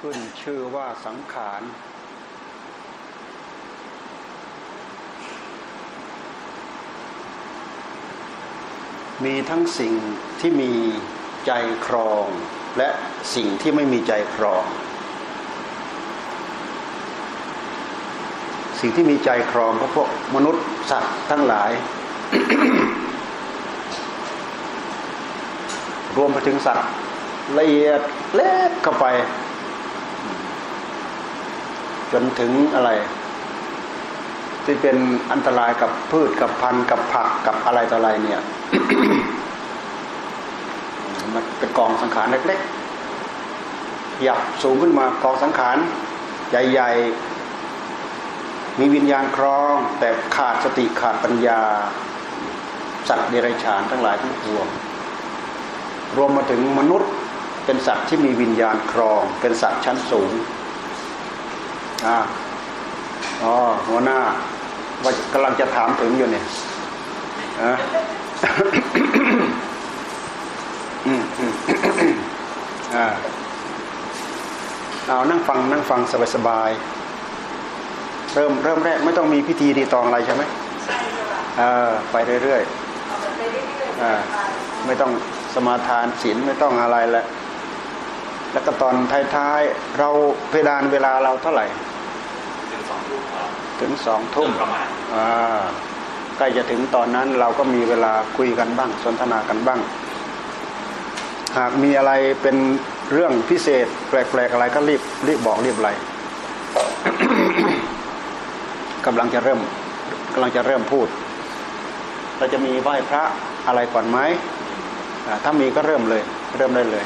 ขึ้นชื่อว่าสังขารมีทั้งสิ่งที่มีใจครอง และสิ่งที่ไม่มีใจครอง สิ่งที่มีใจครองก็พวกมนุษย์สัตว์ทั้งหลาย รวมไปถึงสัตว์ละเอียดเล็กเข้าไป จนถึงอะไร ที่เป็นอันตรายกับพืชกับพันธุ์กับผักกับอะไรต่ออะไรเนี่ยมันเป็นกองสังขารเล็กๆหยับสูงขึ้นมากองสังขารใหญ่ๆ มีวิญญาณครอง แต่ขาดสติขาดปัญญา สัตว์เดรัจฉานทั้งหลายทั้งปวงรวมมาถึงมนุษย์เป็นสัตว์ที่มีวิญญาณครอง เป็นสัตว์ชั้นสูง อ่าอ๋อหัวหน้า ว่ากำลังจะถามถึงอยู่เนี่ยอะอืมอืมอ่าเอานั่งฟังนั่งฟังสบายๆเริ่มเริ่มแรกไม่ต้องมีพิธีรีตองอะไรใช่ไหมใช่ค่ะเออไปเรื่อยเอาแบบไปเรื่อยๆอ่าไม่ต้องสมาทานศีลไม่ต้องอะไรแหละแล้วก็ตอนท้ายๆเราเพดานเวลาเราเท่าไหร่ ถึงสองทุ่มครับถึงสองทุ่มประมาณอ่าใกล้จะถึงตอนนั้นเราก็มีเวลาคุยกันบ้าง สนทนากันบ้าง หากมีอะไรเป็นเรื่องพิเศษ แปลกๆอะไรก็รีบรีบบอกรีบอะไรกำลังจะเริ่มกำลังจะเริ่มพูด เราจะมีไหว้พระอะไรก่อนไหมอ่าถ้ามีก็เริ่มเลย เริ่มได้เลย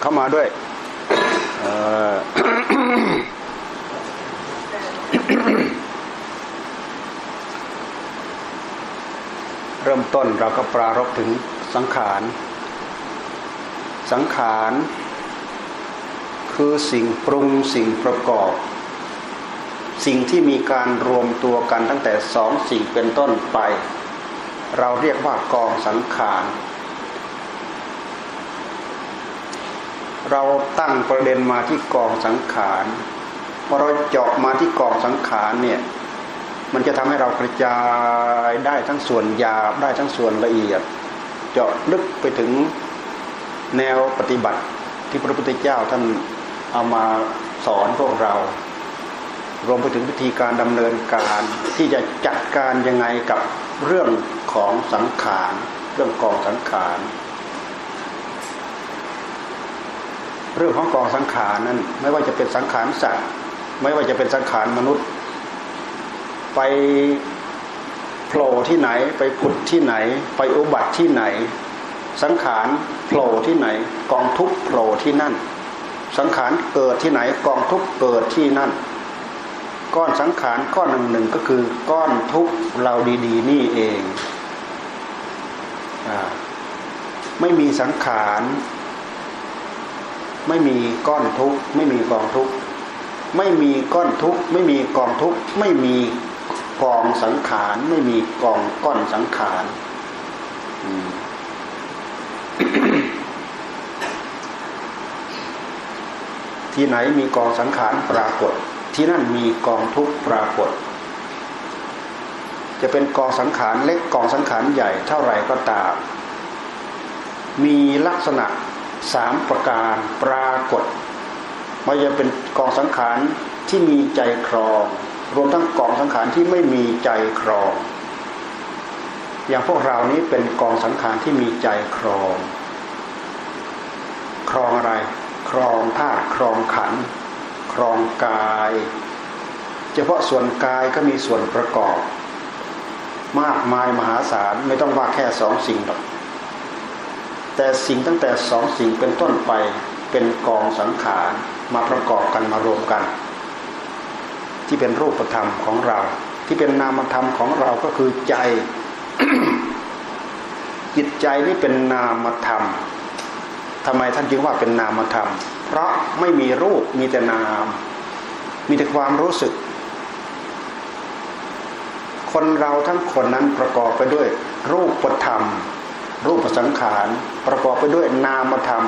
เข้ามาด้วยเเริ่มต้นเราก็ปรารบถึงสังขาร สังขาร คือสิ่งปรุงสิ่งประกอบ สิ่งที่มีการรวมตัวกันตั้งแต่สองสิ่งเป็นต้นไป เราเรียกว่ากองสังขาร เราตั้งประเด็นมาที่กองสังขารพอเราเจาะมาที่กองสังขารเนี่ยมันจะทำให้เรากระจายได้ทั้งส่วนหยาบได้ทั้งส่วนละเอียด เจาะลึกไปถึงแนวปฏิบัติที่พระพุทธเจ้าท่านเอามาสอนพวกเรา รวมไปถึงวิธีการดำเนินการที่จะจัดการยังไงกับเรื่องของสังขารเรื่องกองสังขาร เรื่องของกองสังขารนั้น ไม่ว่าจะเป็นสังขารสัตว์ไม่ว่าจะเป็นสังขารมนุษย์ ไปโผล่ที่ไหน ไปผุดที่ไหน ไปอุบัติที่ไหน สังขารโผล่ที่ไหน กองทุกโผล่ที่นั่น สังขารเกิดที่ไหนกองทุกเกิดที่นั่น ก้อนสังขารก้อนหนึ่งหนึ่งก็คือก้อนทุกเราดี ๆ นี่เองอไม่มีสังขาร ไม่มีก้อนทุกข์ไม่มีกองทุกข์ไม่มีก้อนทุกข์ไม่มีกองทุกข์ไม่มีกองสังขารไม่มีกองก้อนสังขารที่ไหนมีกองสังขารปรากฏ ที่นั่นมีกองทุกข์ปรากฏ จะเป็นกองสังขารเล็กกองสังขารใหญ่เท่าไรก็ตาม มีลักษณะ สามประการปรากฏไม่จะเป็นกองสังขารที่มีใจครอง รวมทั้งกองสังขารที่ไม่มีใจครอง อย่างพวกเรานี้เป็นกองสังขารที่มีใจครอง ครองอะไร ครองธาตุครองขัน ครองกาย เฉพาะส่วนกายก็มีส่วนประกอบ มากมายมหาศาลไม่ต้องว่าแค่สองสิ่งหรอก แต่สิ่งตั้งแต่สองสิ่งเป็นต้นไปเป็นกองสังขารมาประกอบกันมารวมกัน ที่เป็นรูปธรรมของเรา ที่เป็นนามธรรมของเราก็คือใจ จิตใจนี่เป็นนามธรรมทำไมท่านจึงว่าเป็นนามธรรม เพราะไม่มีรูปมีแต่นาม มีแต่ความรู้สึก คนเราทั้งคนนั้นประกอบไปด้วยรูปธรรม รูปสังขารประกอบไปด้วยนามธรรม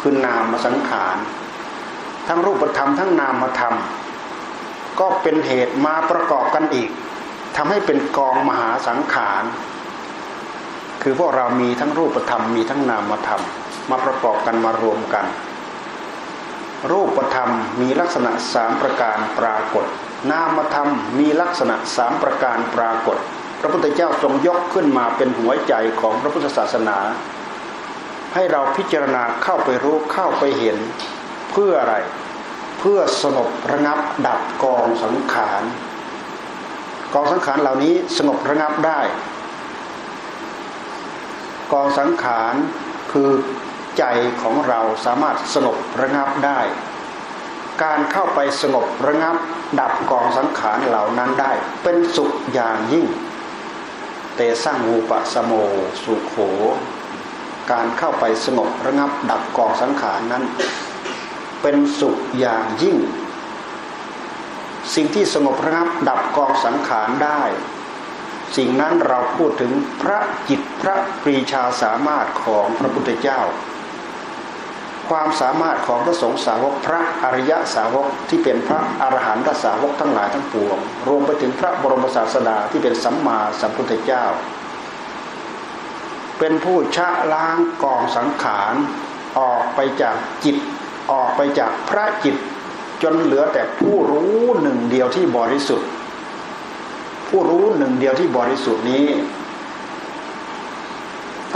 คือนามสังขารทั้งรูปธรรมทั้งนามธรรม ก็เป็นเหตุมาประกอบกันอีกทำให้เป็นกองมหาสังขารคือพวกเรามีทั้งรูปธรรมมีทั้งนามธรรม มาประกอบกันมารวมกัน รูปธรรมมีลักษณะสามประการปรากฏ นามธรรมมีลักษณะสามประการปรากฏ พระพุทธเจ้าทรงยกขึ้นมาเป็นหัวใจของพระพุทธศาสนา ให้เราพิจารณาเข้าไปรู้เข้าไปเห็นเพื่ออะไร เพื่อสงบระงับดับกองสังขารกองสังขารเหล่านี้สงบระงับได้ กองสังขารคือใจของเราสามารถสงบระงับได้ การเข้าไปสงบระงับดับกองสังขารเหล่านั้นได้ เป็นสุขอย่างยิ่ง ตสร้างวูปะสโมสุขโข การเข้าไปสงบระงับดับกองสังขารนั้น เป็นสุขอย่างยิ่ง สิ่งที่สงบระงับดับกองสังขารได้ สิ่งนั้นเราพูดถึงพระจิตพระปรีชาสามารถของพระพุทธเจ้า ความสามารถของพระสงฆ์สาวกพระอริยสาวกที่เป็นพระอรหันตสาวกทั้งหลายทั้งปวง รวมไปถึงพระบรมศาสดาที่เป็นสัมมาสัมพุทธเจ้า เป็นผู้ชะล้างกองสังขารออกไปจากจิตออกไปจากพระจิต จนเหลือแต่ผู้รู้หนึ่งเดียวที่บริสุทธิ์ ผู้รู้หนึ่งเดียวที่บริสุทธิ์นี้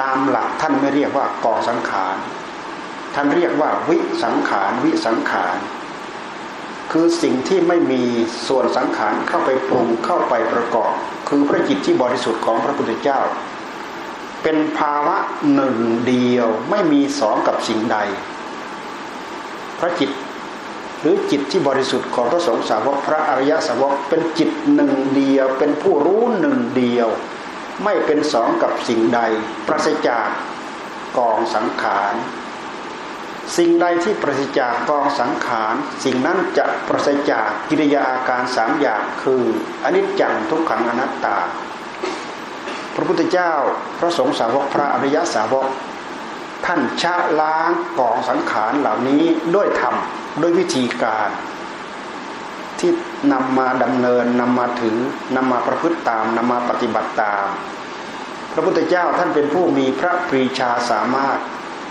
ตามหลักท่านไม่เรียกว่ากองสังขาร ท่านเรียกว่าวิสังขารวิสังขารคือสิ่งที่ไม่มีส่วนสังขารเข้าไปปรุงเข้าไปประกอบ คือพระจิตที่บริสุทธิ์ของพระพุทธเจ้า เป็นภาวะหนึ่งเดียวไม่มีสองกับสิ่งใด พระจิตหรือจิตที่บริสุทธิ์ของพระสงฆ์สาวกพระอริยสาวกเป็นจิตหนึ่งเดียว เป็นผู้รู้หนึ่งเดียว ไม่เป็นสองกับสิ่งใด ปราศจากกองสังขาร สิ่งใดที่ประสิจากกองสังขาร สิ่งนั้นจะประสิจากกิริยาอาการสามอย่างคืออนิจจังทุกขังอนัตตา พระพุทธเจ้าพระสงฆ์สาวกพระอริยสาวก ท่านชะล้างกองสังขารเหล่านี้ด้วยธรรมด้วยวิธีการ ที่นำมาดำเนินนำมาถือนำมาประพฤติตามนำมาปฏิบัติตาม พระพุทธเจ้าท่านเป็นผู้มีพระปรีชาสามารถ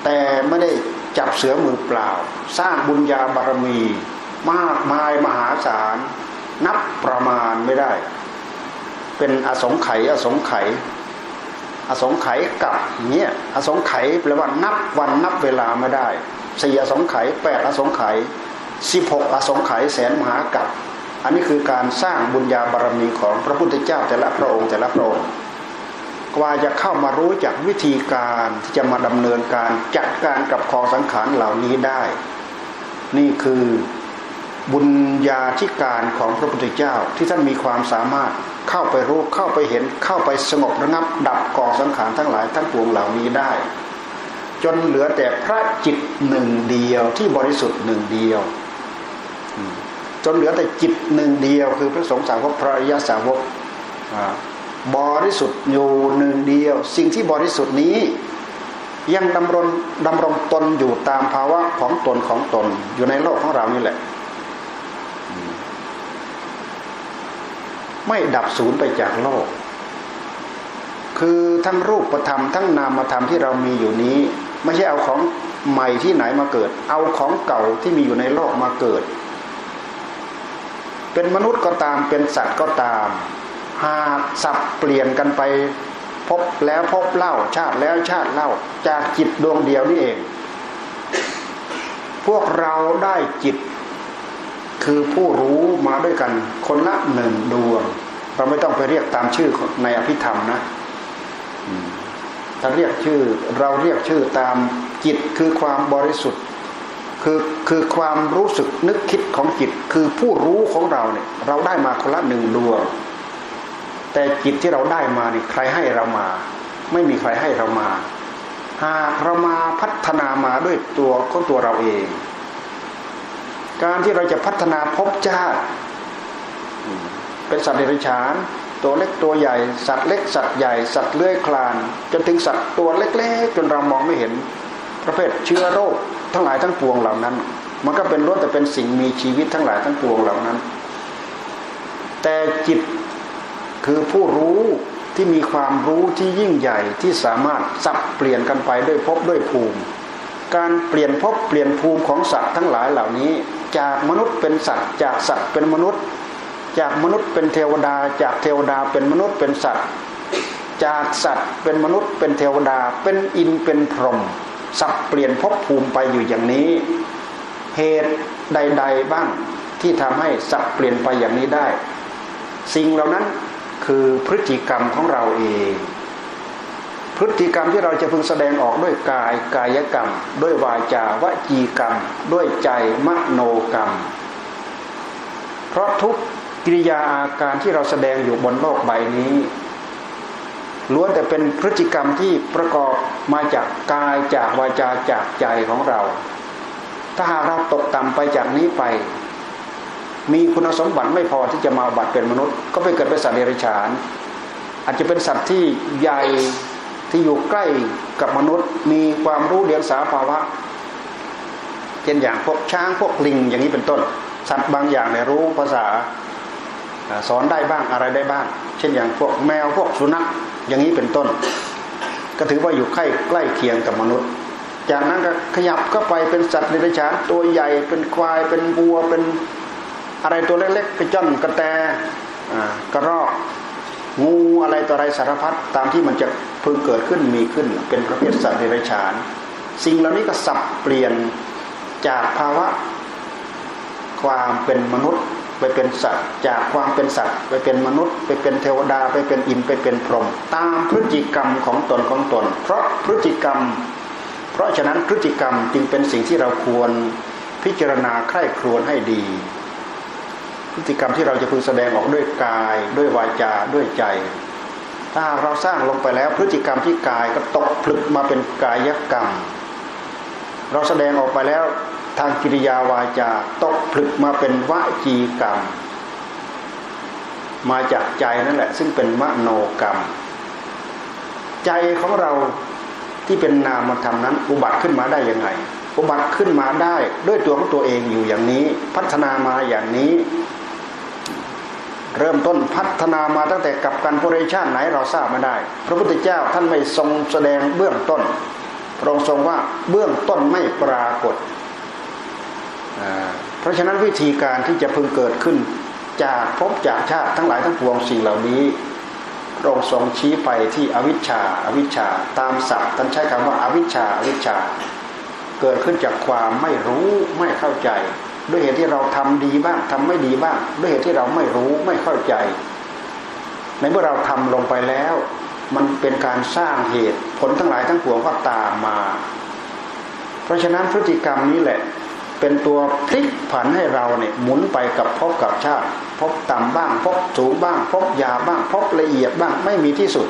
แต่ไม่ได้ จับเสือมือเปล่า สร้างบุญญาบารมี มากมายมหาศาล นับประมาณไม่ได้ เป็นอสงไขยอสงไขยอสงไขยกับเนี้ยอสงไขยแปลว่านับวันนับเวลาไม่ได้สี่อสงไขยแปดอสงไขยสิบหกอสงไขยแสนมหากับอันนี้คือการสร้างบุญญาบารมีของพระพุทธเจ้าแต่ละพระองค์แต่ละพระองค์ กว่าจะเข้ามารู้จักวิธีการที่จะมาดำเนินการจัดการกับคองสังขารเหล่านี้ได้ นี่คือบุญญาธิการของพระพุทธเจ้าที่ท่านมีความสามารถเข้าไปรู้เข้าไปเห็นเข้าไปสงบระงับ ดับกองสังขารทั้งหลายทั้งปวงเหล่านี้ได้ จนเหลือแต่พระจิตหนึ่งเดียวที่บริสุทธิ์หนึ่งเดียว จนเหลือแต่จิตหนึ่งเดียวคือพระสงฆ์สาวกพระอริยสาวก บริสุทธิ์อยู่หนึ่งเดียว สิ่งที่บริสุทธิ์นี้ยังดำรงดำรงตนอยู่ตามภาวะของตนของตน อยู่ในโลกของเรานี่แหละ ไม่ดับศูนย์ไปจากโลก คือทั้งรูปธรรมทั้งนามธรรมที่เรามีอยู่นี้ ไม่ใช่เอาของใหม่ที่ไหนมาเกิด เอาของเก่าที่มีอยู่ในโลกมาเกิด เป็นมนุษย์ก็ตามเป็นสัตว์ก็ตาม หากสับเปลี่ยนกันไปพบแล้วพบเล่าชาติแล้วชาติเล่าจากจิตดวงเดียวนี่เอง พวกเราได้จิต คือผู้รู้มาด้วยกัน คนละหนึ่งดวง เราไม่ต้องไปเรียกตามชื่อในอภิธรรมนะถ้าเรียกชื่อเราเรียกชื่อตามจิตคือความบริสุทธิ์ คือคือความรู้สึกนึกคิดของจิต คือผู้รู้ของเราเนี่ย เราได้มาคนละหนึ่งดวง แต่จิตที่เราได้มาเนี่ยใครให้เรามา ไม่มีใครให้เรามาหากเรามาพัฒนามาด้วยตัวของตัวเราเอง การที่เราจะพัฒนาภพชาติเป็นสัตว์เดรัจฉานตัวเล็กตัวใหญ่ สัตว์เล็กสัตว์ใหญ่สัตว์เลื้อยคลาน จนถึงสัตว์ตัวเล็กๆ จนเรามองไม่เห็น ประเภทเชื้อโรค ทั้งหลายทั้งปวงเหล่านั้น มันก็เป็นล้วนแต่เป็นสิ่งมีชีวิตทั้งหลายทั้งปวงเหล่านั้น แต่จิต คือผู้รู้ที่มีความรู้ที่ยิ่งใหญ่ที่สามารถสับเปลี่ยนกันไปด้วยภพด้วยภูมิ การเปลี่ยนภพเปลี่ยนภูมิของสัตว์ทั้งหลายเหล่านี้ จากมนุษย์เป็นสัตว์ จากสัตว์เป็นมนุษย์ จากมนุษย์เป็นเทวดา จากเทวดาเป็นมนุษย์เป็นสัตว์ จากสัตว์เป็นมนุษย์เป็นเทวดา เป็นอินเป็นพรหมสับเปลี่ยนภพภูมิไปอยู่อย่างนี้ เหตุใด ๆบ้างที่ทำให้สับเปลี่ยนไปอย่างนี้ได้ สิ่งเหล่านั้น คือพฤติกรรมของเราเอง พฤติกรรมที่เราจะพึงแสดงออกด้วยกายกายกรรม ด้วยวาจาวจีกรรม ด้วยใจมโนกรรม เพราะทุกกิริยาอาการที่เราแสดงอยู่บนโลกใบนี้ล้วนแต่เป็นพฤติกรรมที่ประกอบมาจากกายจากวาจาจากใจของเรา ถ้าหากเราตกต่ำไปจากนี้ไป มีคุณสมบัติไม่พอที่จะมาบัติเป็นมนุษย์ ก็ไปเกิดเป็นสัตว์เดรัจฉาน อาจจะเป็นสัตว์ที่ใหญ่ที่อยู่ใกล้กับมนุษย์ มีความรู้เดียงสาภาวะเช่นอย่างพวกช้างพวกลิงอย่างนี้เป็นต้น สัตว์บางอย่างเนี่ยรู้ภาษาสอนได้บ้างอะไรได้บ้าง เช่นอย่างพวกแมวพวกสุนัขอย่างนี้เป็นต้น ก็ถือว่าอยู่ใกล้ใกล้เคียงกับมนุษย์ จากนั้นก็ขยับก็ไปเป็นสัตว์ในรัจฉานตัวใหญ่เป็นควายเป็นวัวเป็น อะไรตัวเล็กๆกระจ้อนกระแตกระรอกงูอะไรต่ออะไรสารพัดตามที่มันจะพึงเกิดขึ้นมีขึ้น เป็นประเภทสัตว์เดรัจฉาน สิ่งเหล่านี้ก็สับเปลี่ยนจากภาวะความเป็นมนุษย์ไปเป็นสัตว์ จากความเป็นสัตว์ ไปเป็นมนุษย์ ไปเป็นเทวดาไปเป็นอินไปเป็นพรหมตามพฤติกรรมของตนของตน เพราะพฤติกรรม เพราะฉะนั้นพฤติกรรมจึงเป็นสิ่งที่เราควรพิจารณาใคร่ครวญให้ดี พฤติกรรมที่เราจะพึงแสดงออกด้วยกาย ด้วยวาจาด้วยใจ ถ้าเราสร้างลงไปแล้วพฤติกรรมที่กายก็ตกผลึกมาเป็นกายกรรม เราแสดงออกไปแล้วทางกิริยาวาจาตกผลึกมาเป็นวจีกรรม มาจากใจนั่นแหละ ซึ่งเป็นมโนกรรม ใจของเราที่เป็นนามธรรมนั้น อุบัติขึ้นมาได้ยังไงอุบัติขึ้นมาได้ด้วยตัวของตัวเองอยู่อย่างนี้ พัฒนามาอย่างนี้ เริ่มต้นพัฒนามาตั้งแต่กับการโพเรชาติไหนเราทราบไม่ได้ พระพุทธเจ้าท่านไม่ทรงแสดงเบื้องต้นพระองค์ทรงว่าเบื้องต้นไม่ปรากฏ เพราะฉะนั้นวิธีการที่จะพึงเกิดขึ้น จากภพจากชาติทั้งหลายทั้งปวงสิ่งเหล่านี้พระองค์ทรงชี้ไปที่อวิชชาอวิชชา ตามศัพท์ท่านใช้คำว่าอาวิชชาอวิชชา เกิดขึ้นจากความไม่รู้ไม่เข้าใจ ด้วยเหตุที่เราทำดีบ้างทำไม่ดีบ้าง ด้วยเหตุที่เราไม่รู้ไม่เข้าใจ ในเมื่อเราทำลงไปแล้ว มันเป็นการสร้างเหตุผลทั้งหลายทั้งปวงก็ตามมา เพราะฉะนั้นพฤติกรรมนี้แหละ เป็นตัวพลิกผันให้เราเนี่ยหมุนไปกับพบกับชาติ พบต่ำบ้าง พบสูงบ้าง พบยาบ้าง พบละเอียดบ้างไม่มีที่สุด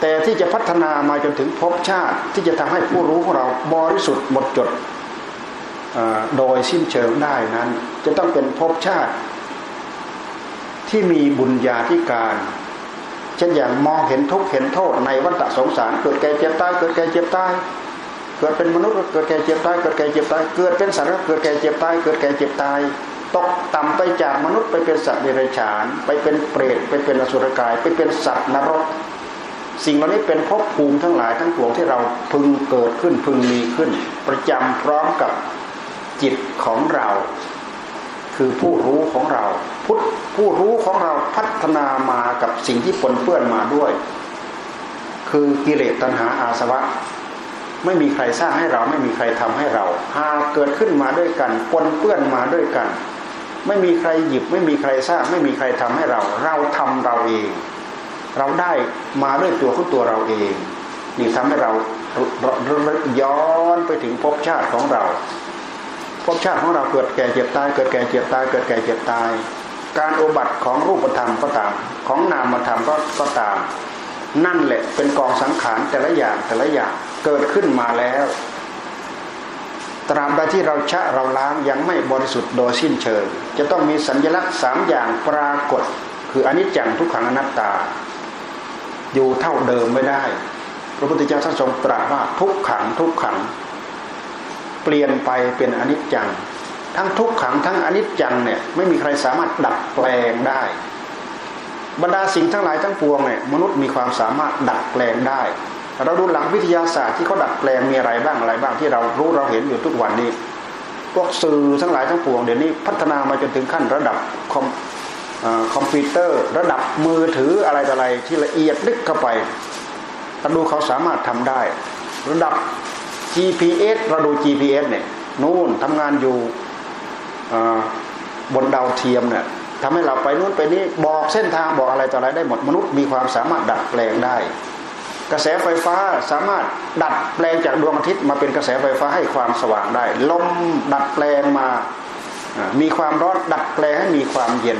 แต่ที่จะพัฒนามาจนถึงพบชาติที่จะทำให้ผู้รู้ของเราบริสุทธิ์หมดจด โดยสิ้นเชิงได้นั้น จะต้องเป็นภพชาติ ที่มีบุญญาธิการเช่นอย่างมองเห็นทุกข์เห็นโทษในวัฏสงสารเกิดแก่เจ็บตายเกิดแก่เจ็บตายเกิดเป็นมนุษย์เกิดแก่เจ็บตายเกิดแก่เจ็บตายเกิดเป็นสัตว์เกิดแก่เจ็บตายเกิดแก่เจ็บตายตกต่ำไปจากมนุษย์ไปเป็นสัตว์เดรัจฉาน ไปเป็นเปรตไปเป็นอสุรกาย ไปเป็นสัตว์นรก สิ่งเหล่านี้เป็นภพภูมิทั้งหลายทั้งปวงที่เราพึงเกิดขึ้นพึงมีขึ้น ประจำพร้อมกับ จิตของเรา คือผู้รู้ของเรา พุทธผู้รู้ของเราพัฒนามากับสิ่งที่ปนเปื้อนมาด้วย คือกิเลสตัณหาอาสวะ ไม่มีใครสร้างให้เราไม่มีใครทำให้เราหาเกิดขึ้นมาด้วยกันปนเปื้อนมาด้วยกัน ไม่มีใครหยิบไม่มีใครสร้าง ไม่มีใครทำให้เรา เราทำเราเอง เราได้มาด้วยตัวของตัวเราเองนี่ทำให้เราย้อนไปถึงภพชาติของเรา ภพชาติของเราเกิดแก่เจ็บตาย เกิดแก่เจ็บตาย เกิดแก่เจ็บตาย การโอบัติของรูปธรรมก็ตาม ของนามธรรมก็ก็ตาม นั่นแหละเป็นกองสังขารแต่ละอย่างแต่ละอย่างเกิดขึ้นมาแล้ว ตราบใดที่เราชะเราล้างยังไม่บริสุทธิ์โดยสิ้นเชิง จะต้องมีสัญลักษณ์สามอย่างปรากฏ คืออนิจจังทุกขังอนัตตา อยู่เท่าเดิมไม่ได้ พระพุทธเจ้าท่านทรงตรัสว่าทุกขังทุกขัง ปลี่ยนไปเป็นอนิจจัง ทั้งทุกขังทั้งอนิจจังเนี่ยไม่มีใครสามารถดัดแปลงได้ บรรดาสิ่งทั้งหลายทั้งปวงเนี่ยมนุษย์มีความสามารถดัดแปลงได้ เราดูหลังวิทยาศาสตร์ที่เขาดัดแปลงมีอะไรบ้างอะไรบ้างที่เรารู้เราเห็นอยู่ทุกวันนี้ พวกสื่อทั้งหลายทั้งปวงเดี๋ยวนี้พัฒนามาจนถึงขั้นระดับคอมคอมพิวเตอร์ระดับมือถืออะไรต่ออะไรที่ละเอียดลึกเข้าไปเราดูเขาสามารถทำได้ ระดับ GPS เราดู GPS เนี่ยนู่นทำงานอยู่บนดาวเทียมเนี่ยทำให้เราไปนู่นไปนี่บอกเส้นทางบอกอะไรต่ออะไรได้หมดมนุษย์มีความสามารถดัดแปลงได้ กระแสไฟฟ้าสามารถดัดแปลงจากดวงอาทิตย์มาเป็นกระแสไฟฟ้าให้ความสว่างได้ ลมดัดแปลงมา มีความร้อนดัดแปลงให้มีความเย็น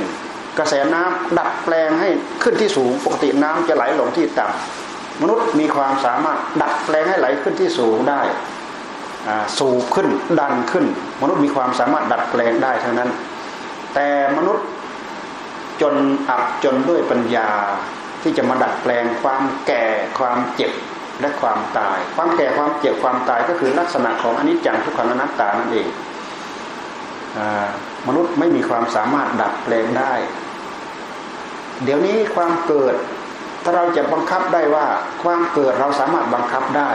กระแสน้ำดัดแปลงให้ขึ้นที่สูงปกติน้ำจะไหลลงที่ต่ำ มนุษย์มีความสามารถดัดแปลงให้ไหลขึ้นที่สูงได้สูงขึ้นดันขึ้น มนุษย์มีความสามารถดัดแปลงได้ทั้งนั้น แต่มนุษย์จนอับจนด้วยปัญญาที่จะมาดัดแปลงความแก่ความเจ็บและความตาย ความแก่ความเจ็บความตายก็คือลักษณะของอนิจจังทุกขังอนัตตานั่นเองมนุษย์ไม่มีความสามารถดัดแปลงได้ เดี๋ยวนี้ความเกิด ถ้าเราจะบังคับได้ว่าความเกิดเราสามารถบังคับได้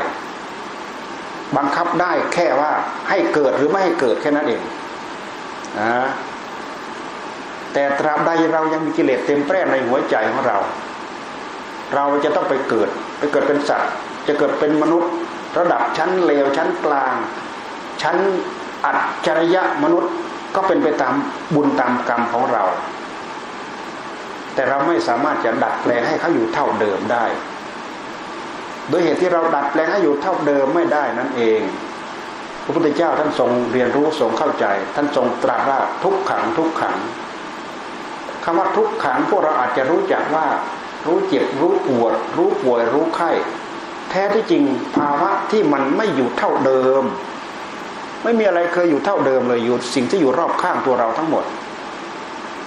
บังคับได้แค่ว่าให้เกิดหรือไม่ให้เกิดแค่นั้นเองนะแต่ตราบใดเรายังมีกิเลสเต็มแปร่ในหัวใจของเรา เราจะต้องไปเกิด ไปเกิดเป็นสัตว์ จะเกิดเป็นมนุษย์ ระดับชั้นเลวชั้นกลาง ชั้นอัจฉริยะมนุษย์ก็เป็นไปตามบุญตามกรรมของเรา แต่เราไม่สามารถจะดัดแปลงให้เขาอยู่เท่าเดิมได้ โดยเหตุที่เราดัดแปลงให้อยู่เท่าเดิมไม่ได้นั่นเอง พระพุทธเจ้าท่านทรงเรียนรู้ทรงเข้าใจ ท่านทรงตรัสว่าทุกขังทุกขังคำว่าทุกขังพวกเราอาจจะรู้จักว่า รู้เจ็บรู้ปวด รู้ป่วยรู้ไข้ แท้ที่จริงภาวะที่มันไม่อยู่เท่าเดิม ไม่มีอะไรเคยอยู่เท่าเดิมเลยอยู่สิ่งที่อยู่รอบข้างตัวเราทั้งหมด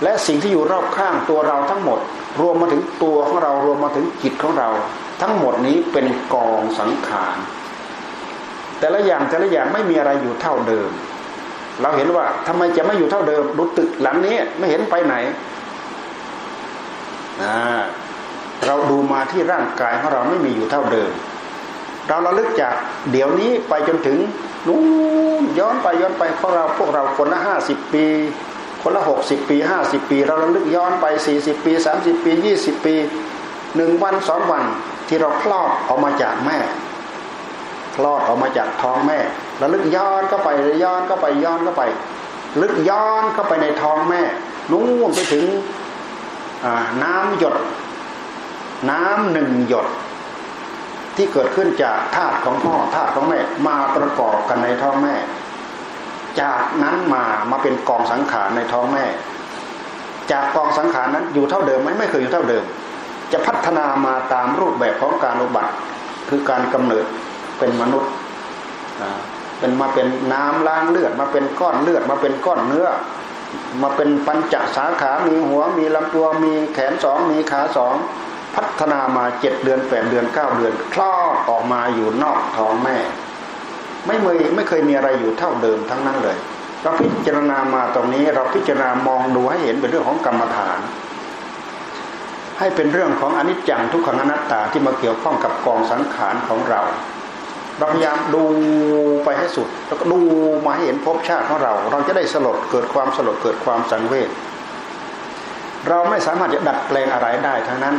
และสิ่งที่อยู่รอบข้างตัวเราทั้งหมด รวมมาถึงตัวของเรารวมมาถึงจิตของเรา ทั้งหมดนี้เป็นกองสังขารแต่ละอย่างแต่ละอย่างไม่มีอะไรอยู่เท่าเดิม เราเห็นว่าทำไมจะไม่อยู่เท่าเดิมดูตึกหลังนี้ไม่เห็นไปไหนอ่าเราดูมาที่ร่างกายของเราไม่มีอยู่เท่าเดิม เราระลึกจากเดี๋ยวนี้ไปจนถึงนู้นย้อนไปย้อนไปเพราะเราพวกเราคนละห้าสิบปี คนละหกสิบปีห้าสิบปี เราระลึกย้อนไปสี่สิบปีสามสิบปียี่สิบปีหนึ่งวันสองวันที่เราคลอดออกมาจากแม่ คลอดออกมาจากท้องแม่ระลึกย้อนก็ไปย้อนก็ไปย้อนก็ไป ลึกย้อนเข้าไปในท้องแม่นู่นไปถึงน้ำหยด น้ำหนึ่งหยด ที่เกิดขึ้นจากธาตุของพ่อธาตุของแม่มาประกอบกันในท้องแม่ จากนั้นมามาเป็นกองสังขารในท้องแม่ จากกองสังขารนั้นอยู่เท่าเดิมไหมไม่เคยอยู่เท่าเดิม จะพัฒนามาตามรูปแบบของการอุบัติ คือการกำเนิดเป็นมนุษย์เป็นมาเป็นน้ำล้างเลือดมาเป็นก้อนเลือดมาเป็นก้อนเนื้อ มาเป็นปัญจสาขามีหัวมีลำตัวมีแขนสองมีขาสองพัฒนามาเจ็ดเดือนแปดเดือนเก้าเดือน คลอดออกมาอยู่นอกท้องแม่ ไม่เคยไม่เคยมีอะไรอยู่เท่าเดิมทั้งนั้นเลย เราพิจารณามาตรงนี้เราพิจารณามองดูให้เห็นเป็นเรื่องของกรรมฐาน ให้เป็นเรื่องของอนิจจังทุกขังอนัตตาที่มาเกี่ยวข้องกับกองสังขารของเราเราพยายามดูไปให้สุด แล้วก็ดูมาให้เห็นภพชาติของเรา เราจะได้สลดเกิดความสลดเกิดความสังเวชเราไม่สามารถจะดัดแปลงอะไรได้ทั้งนั้น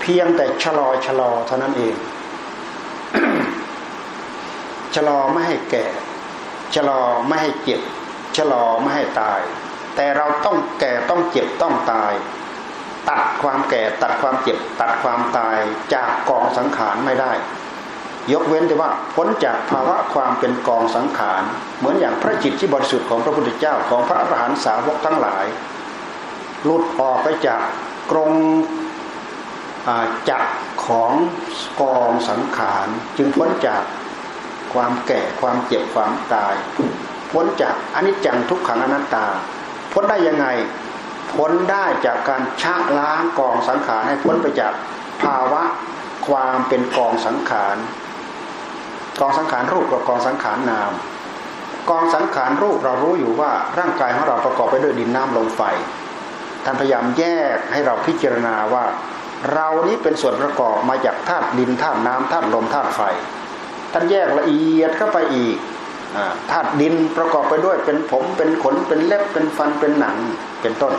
เพียงแต่ชะลอชะลอเท่านั้นเอง ชะลอไม่ให้แก่ ชะลอไม่ให้เจ็บ ชะลอไม่ให้ตาย แต่เราต้องแก่ต้องเจ็บต้องตาย ตัดความแก่ตัดความเจ็บ ตัดความตายจากกองสังขารไม่ได้ ยกเว้นแต่ว่าพ้นจากภาวะความเป็นกองสังขารเหมือนอย่างพระจิตที่บริสุทธิ์ของพระพุทธเจ้าของพระอรหันตสาวกทั้งหลายหลุดออกไปจากกรงจักของกองสังขารจึงพ้นจาก ความแก่ความเจ็บความตาย พ้นจากอนิจจังทุกขังอนัตตา พ้นได้ยังไง พ้นได้จากการชะล้างกองสังขารให้พ้นไปจากภาวะความเป็นกองสังขาร กองสังขารรูปกับกองสังขารนาม กองสังขารรูปเรารู้อยู่ว่าร่างกายของเราประกอบไปด้วยดินน้ำลมไฟท่านพยายามแยกให้เราพิจารณาว่า เรานี้เป็นส่วนประกอบมาจากธาตุดินธาตุน้ำธาตุลมธาตุไฟ ท่านแยกละเอียดเข้าไปอีกธาตุดินประกอบไปด้วยเป็นผมเป็นขนเป็นเล็บเป็นฟันเป็นหนังเป็นต้น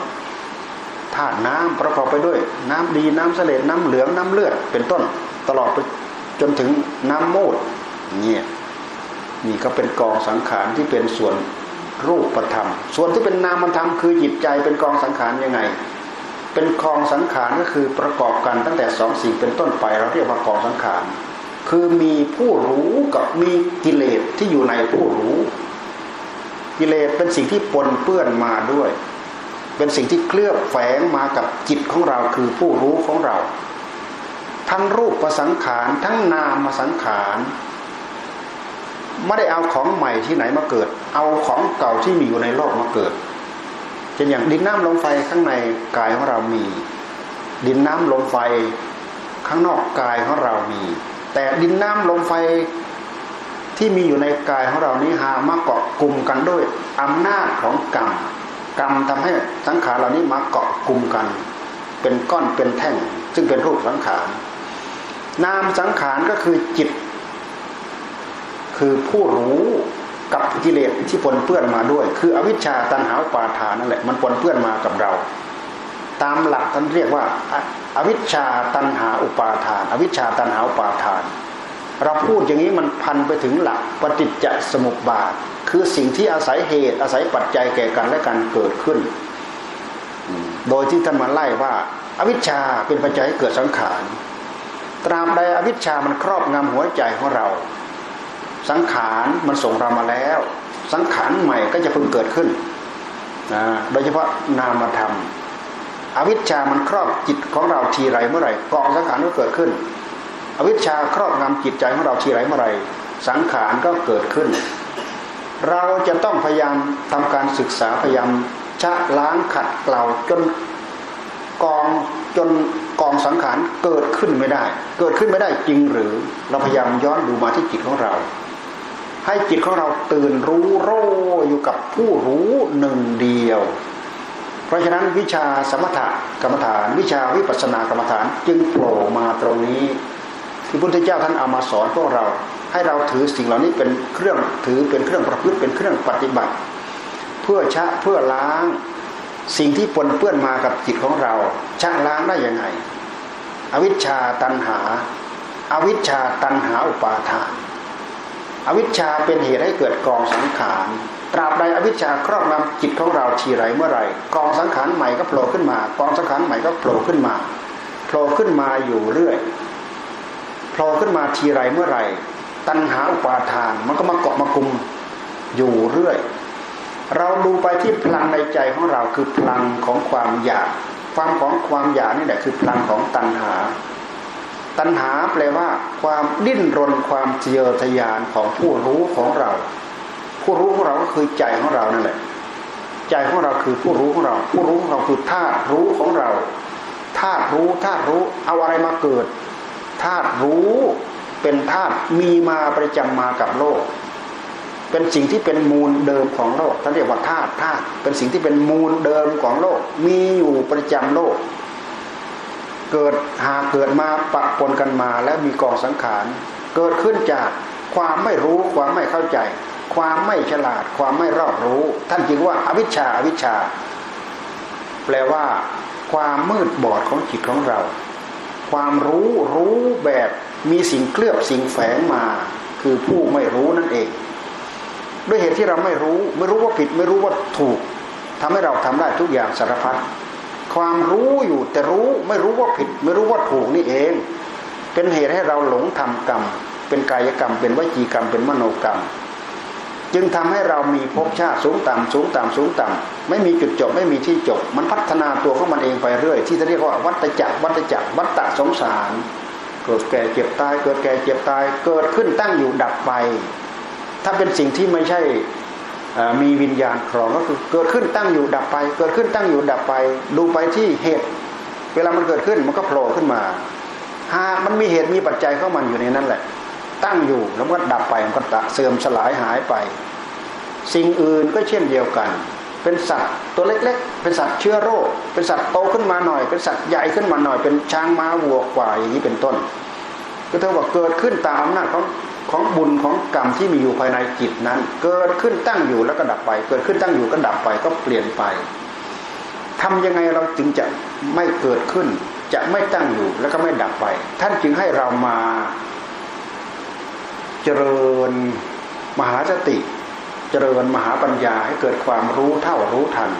ธาตุน้ำประกอบไปด้วยน้ำดีน้ำเสลดน้ำเหลืองน้ำเลือดเป็นต้น ตลอดไปจนถึงน้ำมูดเนี่ยนี่ก็เป็นกองสังขารที่เป็นส่วนรูปธรรม ส่วนที่เป็นนามธรรมคือจิตใจเป็นกองสังขารยังไง เป็นกองสังขารก็คือประกอบกันตั้งแต่สองสิ่งเป็นต้นไป เราเรียกว่ากองสังขาร คือมีผู้รู้กับมีกิเลสที่อยู่ในผู้รู้ กิเลสเป็นสิ่งที่ปนเปื้อนมาด้วย เป็นสิ่งที่เคลือบแฝงมากับจิตของเราคือผู้รู้ของเรา ทั้งรูปประสังขารทั้งนามสังขารไม่ได้เอาของใหม่ที่ไหนมาเกิด เอาของเก่าที่มีอยู่ในโลกมาเกิดเช่นอย่างดินน้ำลมไฟข้างในกายของเรามี ดินน้ำลมไฟข้างนอกกายของเรามี แต่ดินน้ำลมไฟที่มีอยู่ในกายของเรานี้หามาเกาะกลุ่มกันด้วยอำนาจของกรรมกรรมทำให้สังขารเหล่านี้มาเกาะกลุ่มกัน เป็นก้อนเป็นแท่ง ซึ่งเป็นรูปสังขารนามสังขารก็คือจิต คือผู้รู้กับกิเลสที่ปนเปื้อนมาด้วย คืออวิชชาตันหาปาทานนั่นแหละมันปนเปื้อนมากับเรา ตามหลักท่านเรียกว่า อวิชชาตันหาอุปาทาน อวิชชาตันหาอุปาทาน เราพูดอย่างนี้มันพันไปถึงหลักปฏิจจสมุปบาท คือสิ่งที่อาศัยเหตุ อาศัยปัจจัยแก่กันและการเกิดขึ้น โดยที่ท่านมาไล่ว่าอาวิชชาเป็นปัจจัยให้เกิดสังขารตราบใดอวิชชามันครอบงำหัวใจของเรา สังขารมันส่งเรามาแล้ว สังขารใหม่ก็จะเพิ่งเกิดขึ้นนะโดยเฉพาะนามธรรม อวิชชามันครอบจิตของเราทีไรเมื่อไหร่กองสังขารก็เกิดขึ้น อวิชชาครอบงำจิตใจของเราทีไรเมื่อไหร่สังขารก็เกิดขึ้น เราจะต้องพยายามทำการศึกษาพยายามชะล้างขัดเกลาจนกองจนกองสังขารเกิดขึ้นไม่ได้ เกิดขึ้นไม่ได้จริงหรือเราพยายามย้อนดูมาที่จิตของเรา ให้จิตของเราตื่นรู้โรอยู่กับผู้รู้หนึ่งเดียว เพราะฉะนั้นวิชาสมถกรรมฐาน วิชาวิปัสสนากรรมฐานจึงโผล่มาตรงนี้ ที่พุทธเจ้าท่านเอามาสอนพวกเรา ให้เราถือสิ่งเหล่านี้เป็นเครื่องถือเป็นเครื่องประพฤติเป็นเครื่องปฏิบัติ เพื่อชะเพื่อล้างสิ่งที่ปนเปื้อนมากับจิตของเราชะล้างได้ยังไง อวิชชาตันหาอาวิชชาตันหาอุปาทาน อวิชชาเป็นเหตุให้เกิดกองสังขารตราบใดอวิชชาครอบงำจิตของเราทีไรเมื่อไรกองสังขารใหม่ก็โผล่ขึ้นมา กองสังขารใหม่ก็โผล่ขึ้นมาโผล่ขึ้นมาอยู่เรื่อยโผล่ขึ้นมาทีไรเมื่อไรตัณหาอุปาทานมันก็มาเกาะมากุมอยู่เรื่อย เราดูไปที่พลังในใจของเราคือพลังของความอยาก ความของความอยากนี่แหละคือพลังของตัณหา ตัณหาแปลว่าความดิ้นรนความเจียทยานของผู้รู้ของเรา ผู้รู้ของเราก็คือใจของเรานั่นแหละใจของเราคือผู้รู้ของเรา ผู้รู้ของเราคือธาตุรู้ของเราธาตุรู้ธาตุรู้เอาอะไรมาเกิดธาตุรู้เป็นธาตุมีมาประจำมากับโลก เป็นสิ่งที่เป็นมูลเดิมของโลกท่านเรียกว่าธาตุธาตุเป็นสิ่งที่เป็นมูลเดิมของโลก มีอยู่ประจำโลก เกิดหากเกิดมาปะปนกันมาแล้วมีกองสังขาร เกิดขึ้นจากความไม่รู้ความไม่เข้าใจ ความไม่ฉลาด ความไม่รอบรู้ ท่านจึงว่าอวิชชาอวิชชา แปลว่า ความมืดบอดของจิตของเรา ความรู้รู้แบบมีสิ่งเคลือบสิ่งแฝงมา คือผู้ไม่รู้นั่นเอง ด้วยเหตุที่เราไม่รู้ ไม่รู้ว่าผิด ไม่รู้ว่าถูกทำให้เราทำได้ทุกอย่างสารพัด ความรู้อยู่แต่รู้ไม่รู้ว่าผิด ไม่รู้ว่าถูกนี่เอง เป็นเหตุให้เราหลงทำกรรม เป็นกายกรรม เป็นวจีกรรม เป็นมโนกรรม จึงทำให้เรามีภพชาติสูงต่ำสูงต่ำสูงต่ำไม่มีจุดจบไม่มีที่จบ มันพัฒนาตัวของมันเองไปเรื่อย ที่เรียกว่าวัฏจักรวัฏจักรวัฏฏะสงสาร เกิดแก่เจ็บตาย เกิดแก่เจ็บตาย เกิดขึ้นตั้งอยู่ดับไป ถ้าเป็นสิ่งที่ไม่ใช่ มีวิญญาณครองก็คือเกิดขึ้นตั้งอยู่ดับไป เกิดขึ้นตั้งอยู่ดับไป ดูไปที่เหตุ เวลามันเกิดขึ้นมันก็โผล่ขึ้นมา หากมันมีเหตุมีปัจจัยเข้ามันอยู่ในนั้นแหละ ตั้งอยู่แล้วก็ดับไปมันก็เสื่อมสลายหายไป สิ่งอื่นก็เช่นเดียวกัน เป็นสัตว์ตัวเล็กๆ เป็นสัตว์เชื้อโรค เป็นสัตว์โตขึ้นมาหน่อย เป็นสัตว์ใหญ่ขึ้นมาหน่อย เป็นช้างม้าวัวควายอย่างนี้เป็นต้น ก็เท่ากับเกิดขึ้นตามอำนาจของ ของบุญของกรรมที่มีอยู่ภายในจิตนั้น เกิดขึ้นตั้งอยู่แล้วก็ดับไป เกิดขึ้นตั้งอยู่ก็ดับไปก็เปลี่ยนไปทำยังไงเราจึงจะไม่เกิดขึ้น จะไม่ตั้งอยู่แล้วก็ไม่ดับไป ท่านจึงให้เรามาเจริญมหาสติ เจริญมหาปัญญาให้เกิดความรู้เท่ารู้ทัน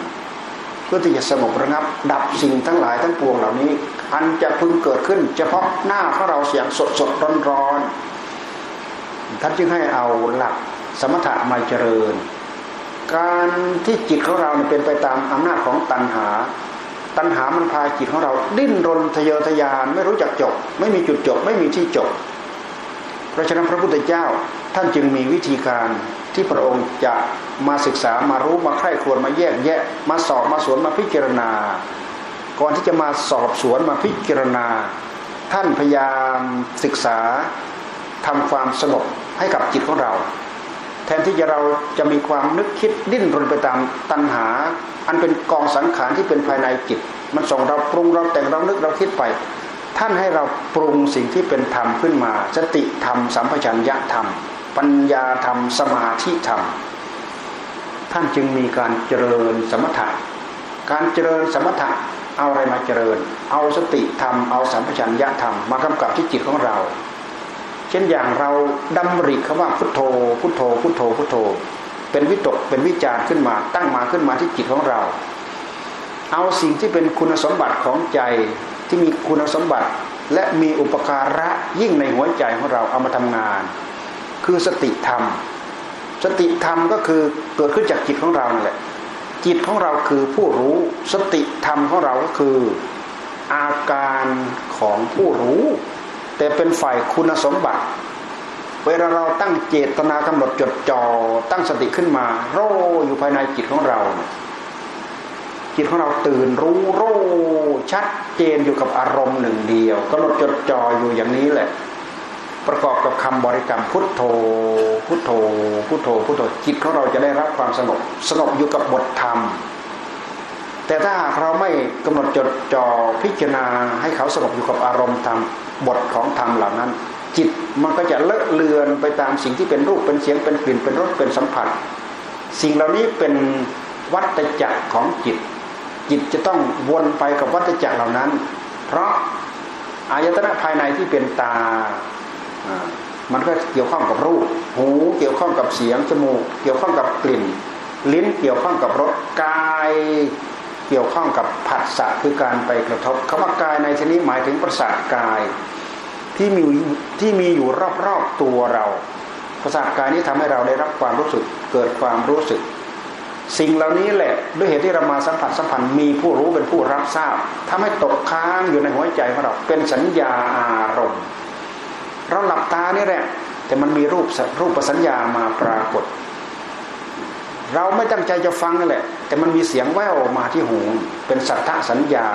เพื่อที่จะสงบระงับ ดับสิ่งทั้งหลายทั้งปวงเหล่านี้ อันจะพึงเกิดขึ้น เฉพาะหน้าของเราเสียงสดสดร้อนร้อน ท่านจึงให้เอาหลักสมถะมาเจริญ การที่จิตของเราเป็นไปตามอำนาจของตัณหา ตัณหามันพาจิตของเรา ดิ้นรนทะเยอทะยาน ไม่รู้จักจบ ไม่มีจุดจบ ไม่มีที่จบ เพราะฉะนั้นพระพุทธเจ้าท่านจึงมีวิธีการที่พระองค์จะมาศึกษามารู้มาใคร่ควญมาแยกแยะ มาสอบมาสวนมาพิจารณา ก่อนที่จะมาสอบสวนมาพิจารณา ท่านพยายามศึกษาทำความสงบ ให้กับจิตของเรา แทนที่จะเราจะมีความนึกคิดดิ้นรนไปตามตัณหา อันเป็นกองสังขารที่เป็นภายในจิต มันส่งเราปรุงเราแต่งเรานึกเราคิดไป ท่านให้เราปรุงสิ่งที่เป็นธรรมขึ้นมา สติธรรมสัมปชัญญะธรรม ปัญญาธรรมสมาธิธรรม ท่านจึงมีการเจริญสมถะการเจริญสมถะเอาอะไรมาเจริญ เอาสติธรรม เอาสัมปชัญญะธรรมมากำกับที่จิตของเรา เช่นอย่างเราดำริคำว่าพุทโธ พุทโธ พุทโธ พุทโธ เป็นวิตก เป็นวิจารขึ้นมา ตั้งมาขึ้นมาที่จิตของเรา เอาสิ่งที่เป็นคุณสมบัติของใจที่มีคุณสมบัติ และมีอุปการะยิ่งในหัวใจของเราเอามาทำงาน คือสติธรรม สติธรรมก็คือเกิดขึ้นจากจิตของเราแหละจิตของเราคือผู้รู้สติธรรมของเราก็คือ อาการของผู้รู้ แต่เป็นฝ่ายคุณสมบัติ เวลาเราตั้งเจตนากำหนดจดจอ่อตั้งสติขึ้นมา โรอยู่ภายในจิตของเรา จิตของเราตื่นรู้โรชัดเจนอยู่กับอารมณ์หนึ่งเดียวกำหนดจดจ่ออยู่อย่างนี้แหละ ประกอบกับคำบริกรรมพุทโธ พุทโธ พุทโธ พุทโธจิตของเราจะได้รับความสงบสงบอยู่กับบทธรรม แต่ถ้าเราไม่กำหนดจดจ่อพิจารณาให้เขาสงบอยู่กับอารมณ์ธรรมบทของธรรมเหล่านั้น จิตมันก็จะเลอะเลือนไปตามสิ่งที่เป็นรูปเป็นเสียงเป็นกลิ่นเป็นรสเป็นสัมผัส สิ่งเหล่านี้เป็นวัฏจักรของจิต จิตจะต้องวนไปกับวัฏจักรเหล่านั้น เพราะอายตนะภายในที่เป็นตา มันก็เกี่ยวข้องกับรูป หูเกี่ยวข้องกับเสียงจมูก เกี่ยวข้องกับกลิ่น ลิ้นเกี่ยวข้องกับรสกาย เกี่ยวข้องกับผัสสะคือการไปกระทบคำว่ากายในที่นี้หมายถึงประสาทกายที่มีที่มีอยู่รอบๆตัวเรา ประสาทกายนี้ทำให้เราได้รับความรู้สึกเกิดความรู้สึก สิ่งเหล่านี้แหละด้วยเหตุที่เรามาสัมผัสสัมพันธ์มีผู้รู้เป็นผู้รับทราบทำให้ตกค้างอยู่ในหัวใจของเราเป็นสัญญาอารมณ์ เราหลับตานี่แหละแต่มันมีรูปรูปสัญญามาปรากฏ เราไม่ตั้งใจจะฟังนั่นแหละ แต่มันมีเสียงแว่วมาที่หู เป็นสัทธสัญญา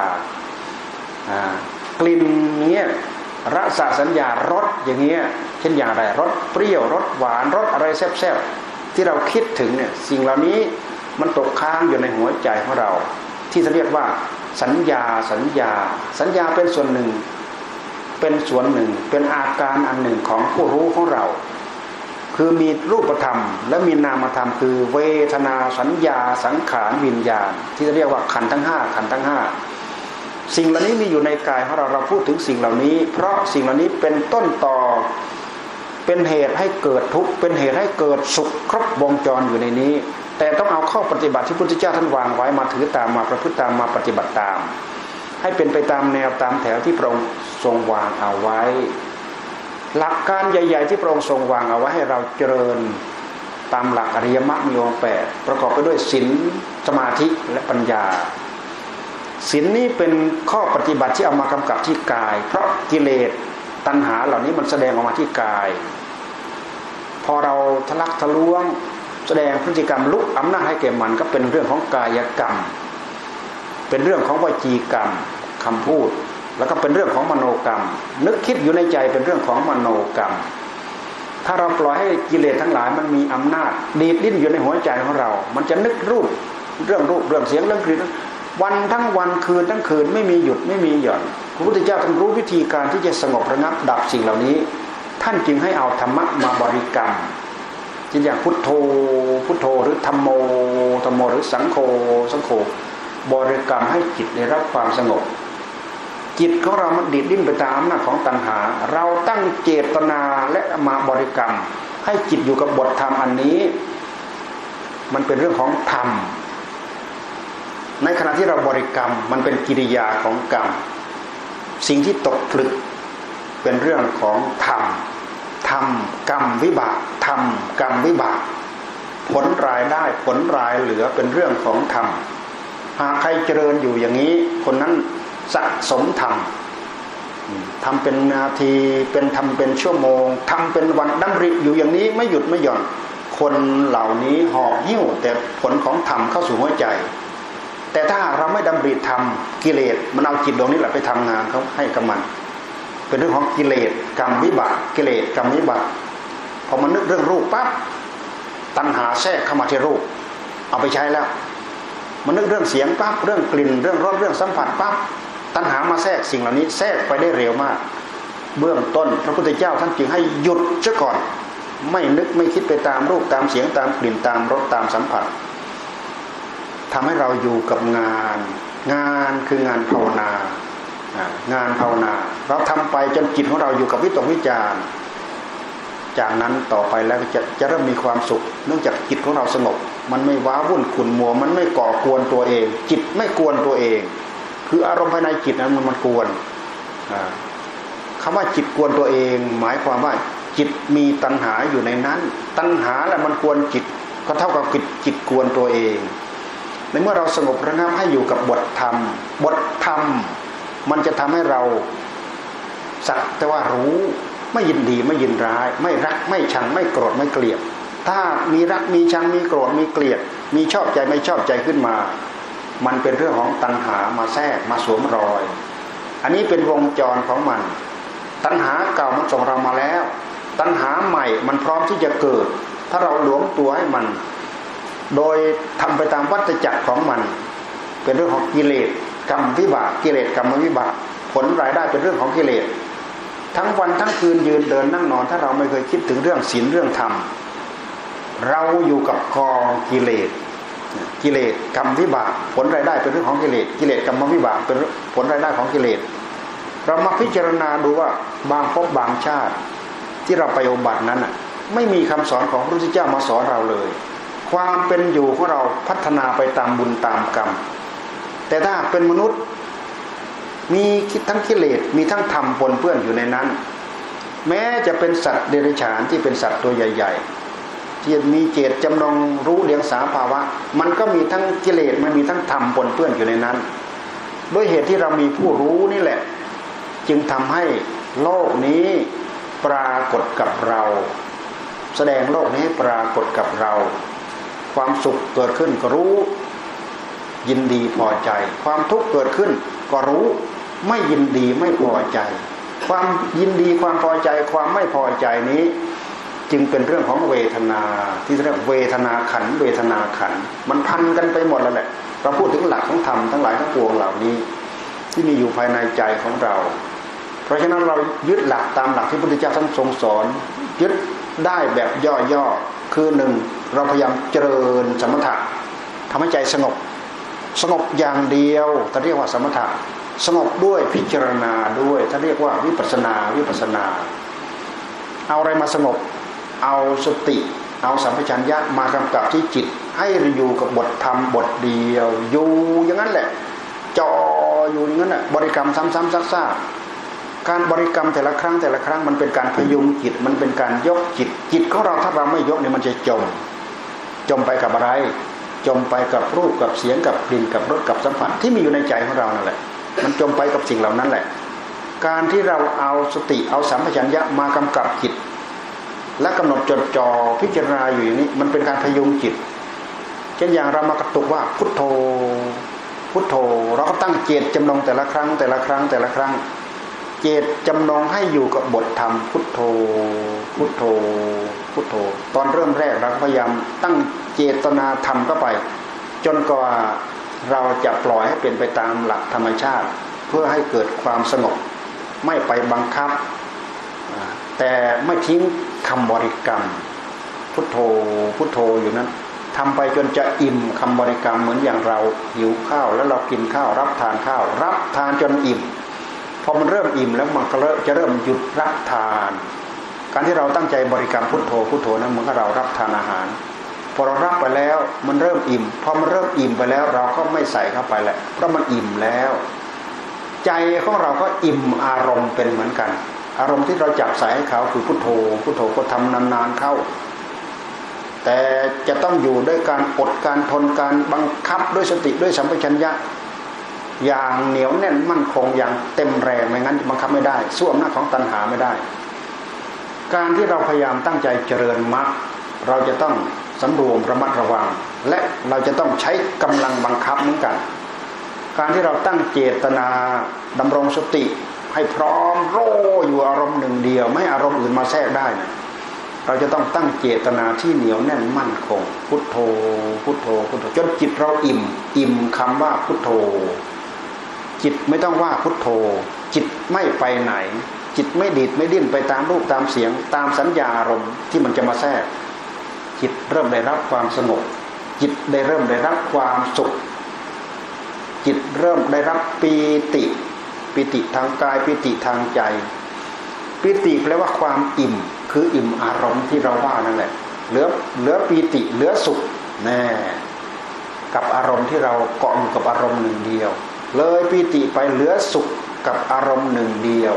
กลิ่นเนี้ยรสสัญญารสอย่างเงี้ยเช่นอย่างไรรสเปรี้ยวรสหวานรสอะไรแซ่บๆที่เราคิดถึงเนี่ยสิ่งเหล่านี้มันตกค้างอยู่ในหัวใจของเรา ที่เรียกว่าสัญญาสัญญา สัญญาเป็นส่วนหนึ่ง เป็นส่วนหนึ่ง เป็นอาการอันหนึ่งของผู้รู้ของเรา คือมีรูปธรรม และมีนามธรรม คือเวทนาสัญญา สังขารวิญญาณ ที่เรียกว่าขันทั้งห้าขันทั้งห้าสิ่งเหล่านี้มีอยู่ในกายของเราเราพูดถึงสิ่งเหล่านี้ เพราะสิ่งเหล่านี้เป็นต้นต่อเป็นเหตุให้เกิดทุกข์เป็นเหตุให้เกิดสุขครบวงจรอยู่ในนี้ แต่ต้องเอาข้อปฏิบัติที่พุทธเจ้าท่านวางไว้มาถือตามมาประพฤติตามมาปฏิบัติตาม ให้เป็นไปตามแนวตามแถวที่พระองค์ทรงวางเอาไว้ หลักการใหญ่ ๆ ที่พระองค์ทรงวางเอาไว้ให้เราเจริญตามหลักอริยมรรคมีองค์แปดประกอบไปด้วยศีลสมาธิและปัญญาศีลนี้เป็นข้อปฏิบัติที่เอามากำกับที่กาย เพราะกิเลสตัณหาเหล่านี้มันแสดงออกมาที่กาย พอเราทะลักทะลวงแสดงพฤติกรรมลุกอำนาจให้แก่มันก็เป็นเรื่องของกายกรรม เป็นเรื่องของวจีกรรมคำพูด แล้วก็เป็นเรื่องของมโนกรรม นึกคิดอยู่ในใจเป็นเรื่องของมโนกรรม ถ้าเราปล่อยให้กิเลสทั้งหลายมันมีอำนาจ ดีดดิ้นอยู่ในหัวใจของเรา มันจะนึกรูปเรื่องรูปเรื่องเสียงเรื่องกลิ่นวันทั้งวันคืนทั้งคืนไม่มีหยุดไม่มีหย่อนพระพุทธเจ้าท่านรู้วิธีการที่จะสงบระงับดับสิ่งเหล่านี้ ท่านจึงให้เอาธรรมะมาบริกรรมเช่นอย่างพุทโธพุทโธหรือธรรมโมธรรมโมหรือสังโฆสังโฆบริกรรมให้จิตได้รับความสงบ จิตของเรามันดิดดิ้นไปตามอำนาจของตัณหา เราตั้งเจตนาและมาบริกรรม ให้จิตอยู่กับบทธรรมอันนี้ มันเป็นเรื่องของธรรม ในขณะที่เราบริกรรมมันเป็นกิริยาของกรรม สิ่งที่ตกผลึกเป็นเรื่องของธรรมธรรมกรรมวิบากธรรมกรรมวิบาก ผลรายได้ผลรายเหลือเป็นเรื่องของธรรมหากใครเจริญอยู่อย่างนี้ คนนั้น สะสมธรรมทำเป็นนาทีเป็นทำเป็นชั่วโมงทำเป็นวันดำริอยู่อย่างนี้ไม่หยุดไม่หย่อน คนเหล่านี้หอบหิ้วแต่ผลของธรรมเข้าสู่หัวใจ แต่ถ้าเราไม่ดำริทำกิเลสมันเอาจิตดวงนี้แหละไปทำงานเขาให้กับมัน เป็นเรื่องของกิเลสกรรมวิบากกิเลสกรรมวิบากพอมันนึกเรื่องรูปปั๊บตัณหาแทรกเข้ามาที่รูป เอาไปใช้แล้ว มันนึกเรื่องเสียงปั๊บเรื่องกลิ่น เรื่องรสเรื่องสัมผัสปั๊บ ตัณหามาแทรกสิ่งเหล่านี้ แทรกไปได้เร็วมาก เบื้องต้น พระพุทธเจ้าท่านจึงให้หยุดซะก่อน ไม่นึกไม่คิดไปตามรูปตามเสียงตามกลิ่นตามรสตามสัมผัสทำให้เราอยู่กับงาน งานคืองานภาวนางานภาวนา เราทำไปจนจิตของเราอยู่กับวิตกวิจารจากนั้นต่อไปแล้วจะจะเริ่มมีความสุข เนื่องจากจิตของเราสงบ มันไม่ว้าวุ่นขุนมัว มันไม่ก่อกวนตัวเอง จิตไม่กวนตัวเอง คืออารมณ์ภายในจิตนั้นมันมันกวนคำว่าจิตกวนตัวเอง หมายความว่าจิตมีตัณหาอยู่ในนั้น ตัณหาแหละมันกวนจิต ก็เท่ากับจิตจิตกวนตัวเอง ในเมื่อเราสงบระงับให้อยู่กับบทธรรม บทธรรม มันจะทำให้เราสักแต่ว่ารู้ไม่ยินดีไม่ยินร้าย ไม่รักไม่ชังไม่โกรธไม่เกลียด ถ้ามีรักมีชังมีโกรธมีเกลียด มีชอบใจไม่ชอบใจขึ้นมา มันเป็นเรื่องของตัณหามาแทรกมาสวมรอย อันนี้เป็นวงจรของมัน ตัณหาเก่ามันส่งเรามาแล้ว ตัณหาใหม่มันพร้อมที่จะเกิด ถ้าเราหลวมตัวให้มัน โดยทำไปตามวัฏจักรของมัน เป็นเรื่องของกิเลสกรรมวิบากกิเลสกรรมวิบาก ผลรายได้เป็นเรื่องของกิเลสทั้งวันทั้งคืนยืนเดินนั่งนอน ถ้าเราไม่เคยคิดถึงเรื่องศีลเรื่องธรรมเราอยู่กับกองกิเลส กิเลสกรรมวิบากผลรายได้เป็นเรื่องของกิเลสกิเลสกรรมวิบากเป็นผลรายได้ของกิเลสเรามาพิจารณาดูว่าบางพบบางชาติ ที่เราไปอบัตินั้นอะไม่มีคำสอนของพระพุทธเจ้ามาสอนเราเลย ความเป็นอยู่ของเราพัฒนาไปตามบุญตามกรรม แต่ถ้าเป็นมนุษย์ มีทั้งกิเลสมีทั้งธรรมปนเปื้อนอยู่ในนั้น แม้จะเป็นสัตว์เดรัจฉานที่เป็นสัตว์ตัวใหญ่ ๆ ที่มีเจตจำนงรู้เดียงสาภาวะ มันก็มีทั้งกิเลสมันมีทั้งธรรมปนเปื้อนอยู่ในนั้น ด้วยเหตุที่เรามีผู้รู้นี่แหละ จึงทำให้โลกนี้ปรากฏกับเรา แสดงโลกนี้ปรากฏกับเรา ความสุขเกิดขึ้นก็รู้ ยินดีพอใจ ความทุกข์เกิดขึ้นก็รู้ไม่ยินดีไม่พอใจ ความยินดีความพอใจความไม่พอใจนี้ จึงเป็นเรื่องของเวทนา ที่เรียกเวทนาขันเวทนาขันมันพันกันไปหมดแล้วแหละเราพูดถึงหลักของธรรมทั้งหลายทั้งปวงเหล่านี้ ที่มีอยู่ภายในใจของเรา เพราะฉะนั้นเรายึดหลักตามหลักที่พระพุทธเจ้าท่านทรงสอน ยึดได้แบบย่อๆคือหนึ่งเราพยายามเจริญสมถะทำให้ใจสงบ สงบอย่างเดียวท่านเรียกว่าสมถะสงบด้วยพิจารณาด้วยท่านเรียกว่าวิปัสนาวิปัสนา เอาอะไรมาสงบ เอาสติ เอาสัมปชัญญะมากำกับที่จิต ให้อยู่กับบทธรรมบทเดียว อยู่อย่างนั้นแหละจออยู่อย่างนั้นแหละบริกรรมซ้ำๆซักๆการบริกรรมแต่ละครั้งแต่ละครั้งมันเป็นการพยุงจิตมันเป็นการยกจิต จิตของเราถ้าเราไม่ยกเนี่ยมันจะจม จมไปกับอะไร จมไปกับรูปกับเสียงกับกลิ่นกับรสกับสัมผัสที่มีอยู่ในใจของเรานั่นแหละ มันจมไปกับสิ่งเหล่านั้นแหละ การที่เราเอาสติเอาสัมผัสัญญะมากำกับจิต และกำหนดจดจ่อพิจารณาอยู่อย่างนี้ มันเป็นการพยุงจิตเช่นอย่างเรามากระตุกว่าพุทโธ พุทโธ เราก็ตั้งเจตจำนงแต่ละครั้ง แต่ละครั้งแต่ละครั้ง เจตจำนงให้อยู่กับบทธรรมพุทโธ พุทโธ พุทโธ ตอนเริ่มแรกเราพยายามตั้งเจตนาทำเข้าไป จนกว่าเราจะปล่อยให้เป็นไปตามหลักธรรมชาติ เพื่อให้เกิดความสงบไม่ไปบังคับ แต่ไม่ทิ้งคำบริกรรม พุทโธพุทโธอยู่นั้นทำไปจนจะอิ่มคำบริกรรมเหมือนอย่างเราหิวข้าวแล้วเรากินข้าว รับทานข้าว รับทานจนอิ่มพอมันเริ่มอิ่มแล้วมันก็จะเริ่มหยุดรับทาน การที่เราตั้งใจบริกรรมพุทโธพุทโธนั้นเหมือนกับเรารับทานอาหาร พอเรารับไปแล้วมันเริ่มอิ่มพอมันเริ่มอิ่มไปแล้วเราก็ไม่ใส่เข้าไปแหละเพราะมันอิ่มแล้ว ใจของเราก็อิ่มอารมณ์เป็นเหมือนกัน อารมณ์ที่เราจับใส่ให้เขาคือพุทโธ พุทโธก็ทำนานๆเข้า แต่จะต้องอยู่ด้วยการอดการทนการบังคับด้วยสติด้วยสัมปชัญญะอย่างเหนียวแน่นมั่นคงอย่างเต็มแรงไม่งั้นบังคับไม่ได้สู้อำนาจของตัณหาไม่ได้ การที่เราพยายามตั้งใจเจริญมรรคเราจะต้องสำรวมระมัดระวัง และเราจะต้องใช้กำลังบังคับเหมือนกัน การที่เราตั้งเจตนาดำรงสติ ให้พร้อมโรอยู่อารมณ์หนึ่งเดียว ไม่อารมณ์อื่นมาแทรกได้นะเราจะต้องตั้งเจตนาที่เหนียวแน่นมั่นคง พุทโธ พุทโธพุทโธจนจิตเราอิ่ม อิ่มคำว่าพุทโธ จิตไม่ต้องว่าพุทโธ จิตไม่ไปไหน จิตไม่ดิดไม่ดิ้นไปตามรูปตามเสียง ตามสัญญาอารมณ์ที่มันจะมาแทรก จิตเริ่มได้รับความสงบ จิตได้เริ่มได้รับความสุข จิตเริ่มได้รับปีติ ปีติทางกายปีติทางใจปีติแปลว่าความอิ่ม คืออิ่มอารมณ์ที่เราว่านั่นแหละเหลือเหลือปีติเหลือสุขแน่กับอารมณ์ที่เราเกาะอยู่กับอารมณ์หนึ่งเดียว เลยปีติไปเหลือสุขกับอารมณ์หนึ่งเดียว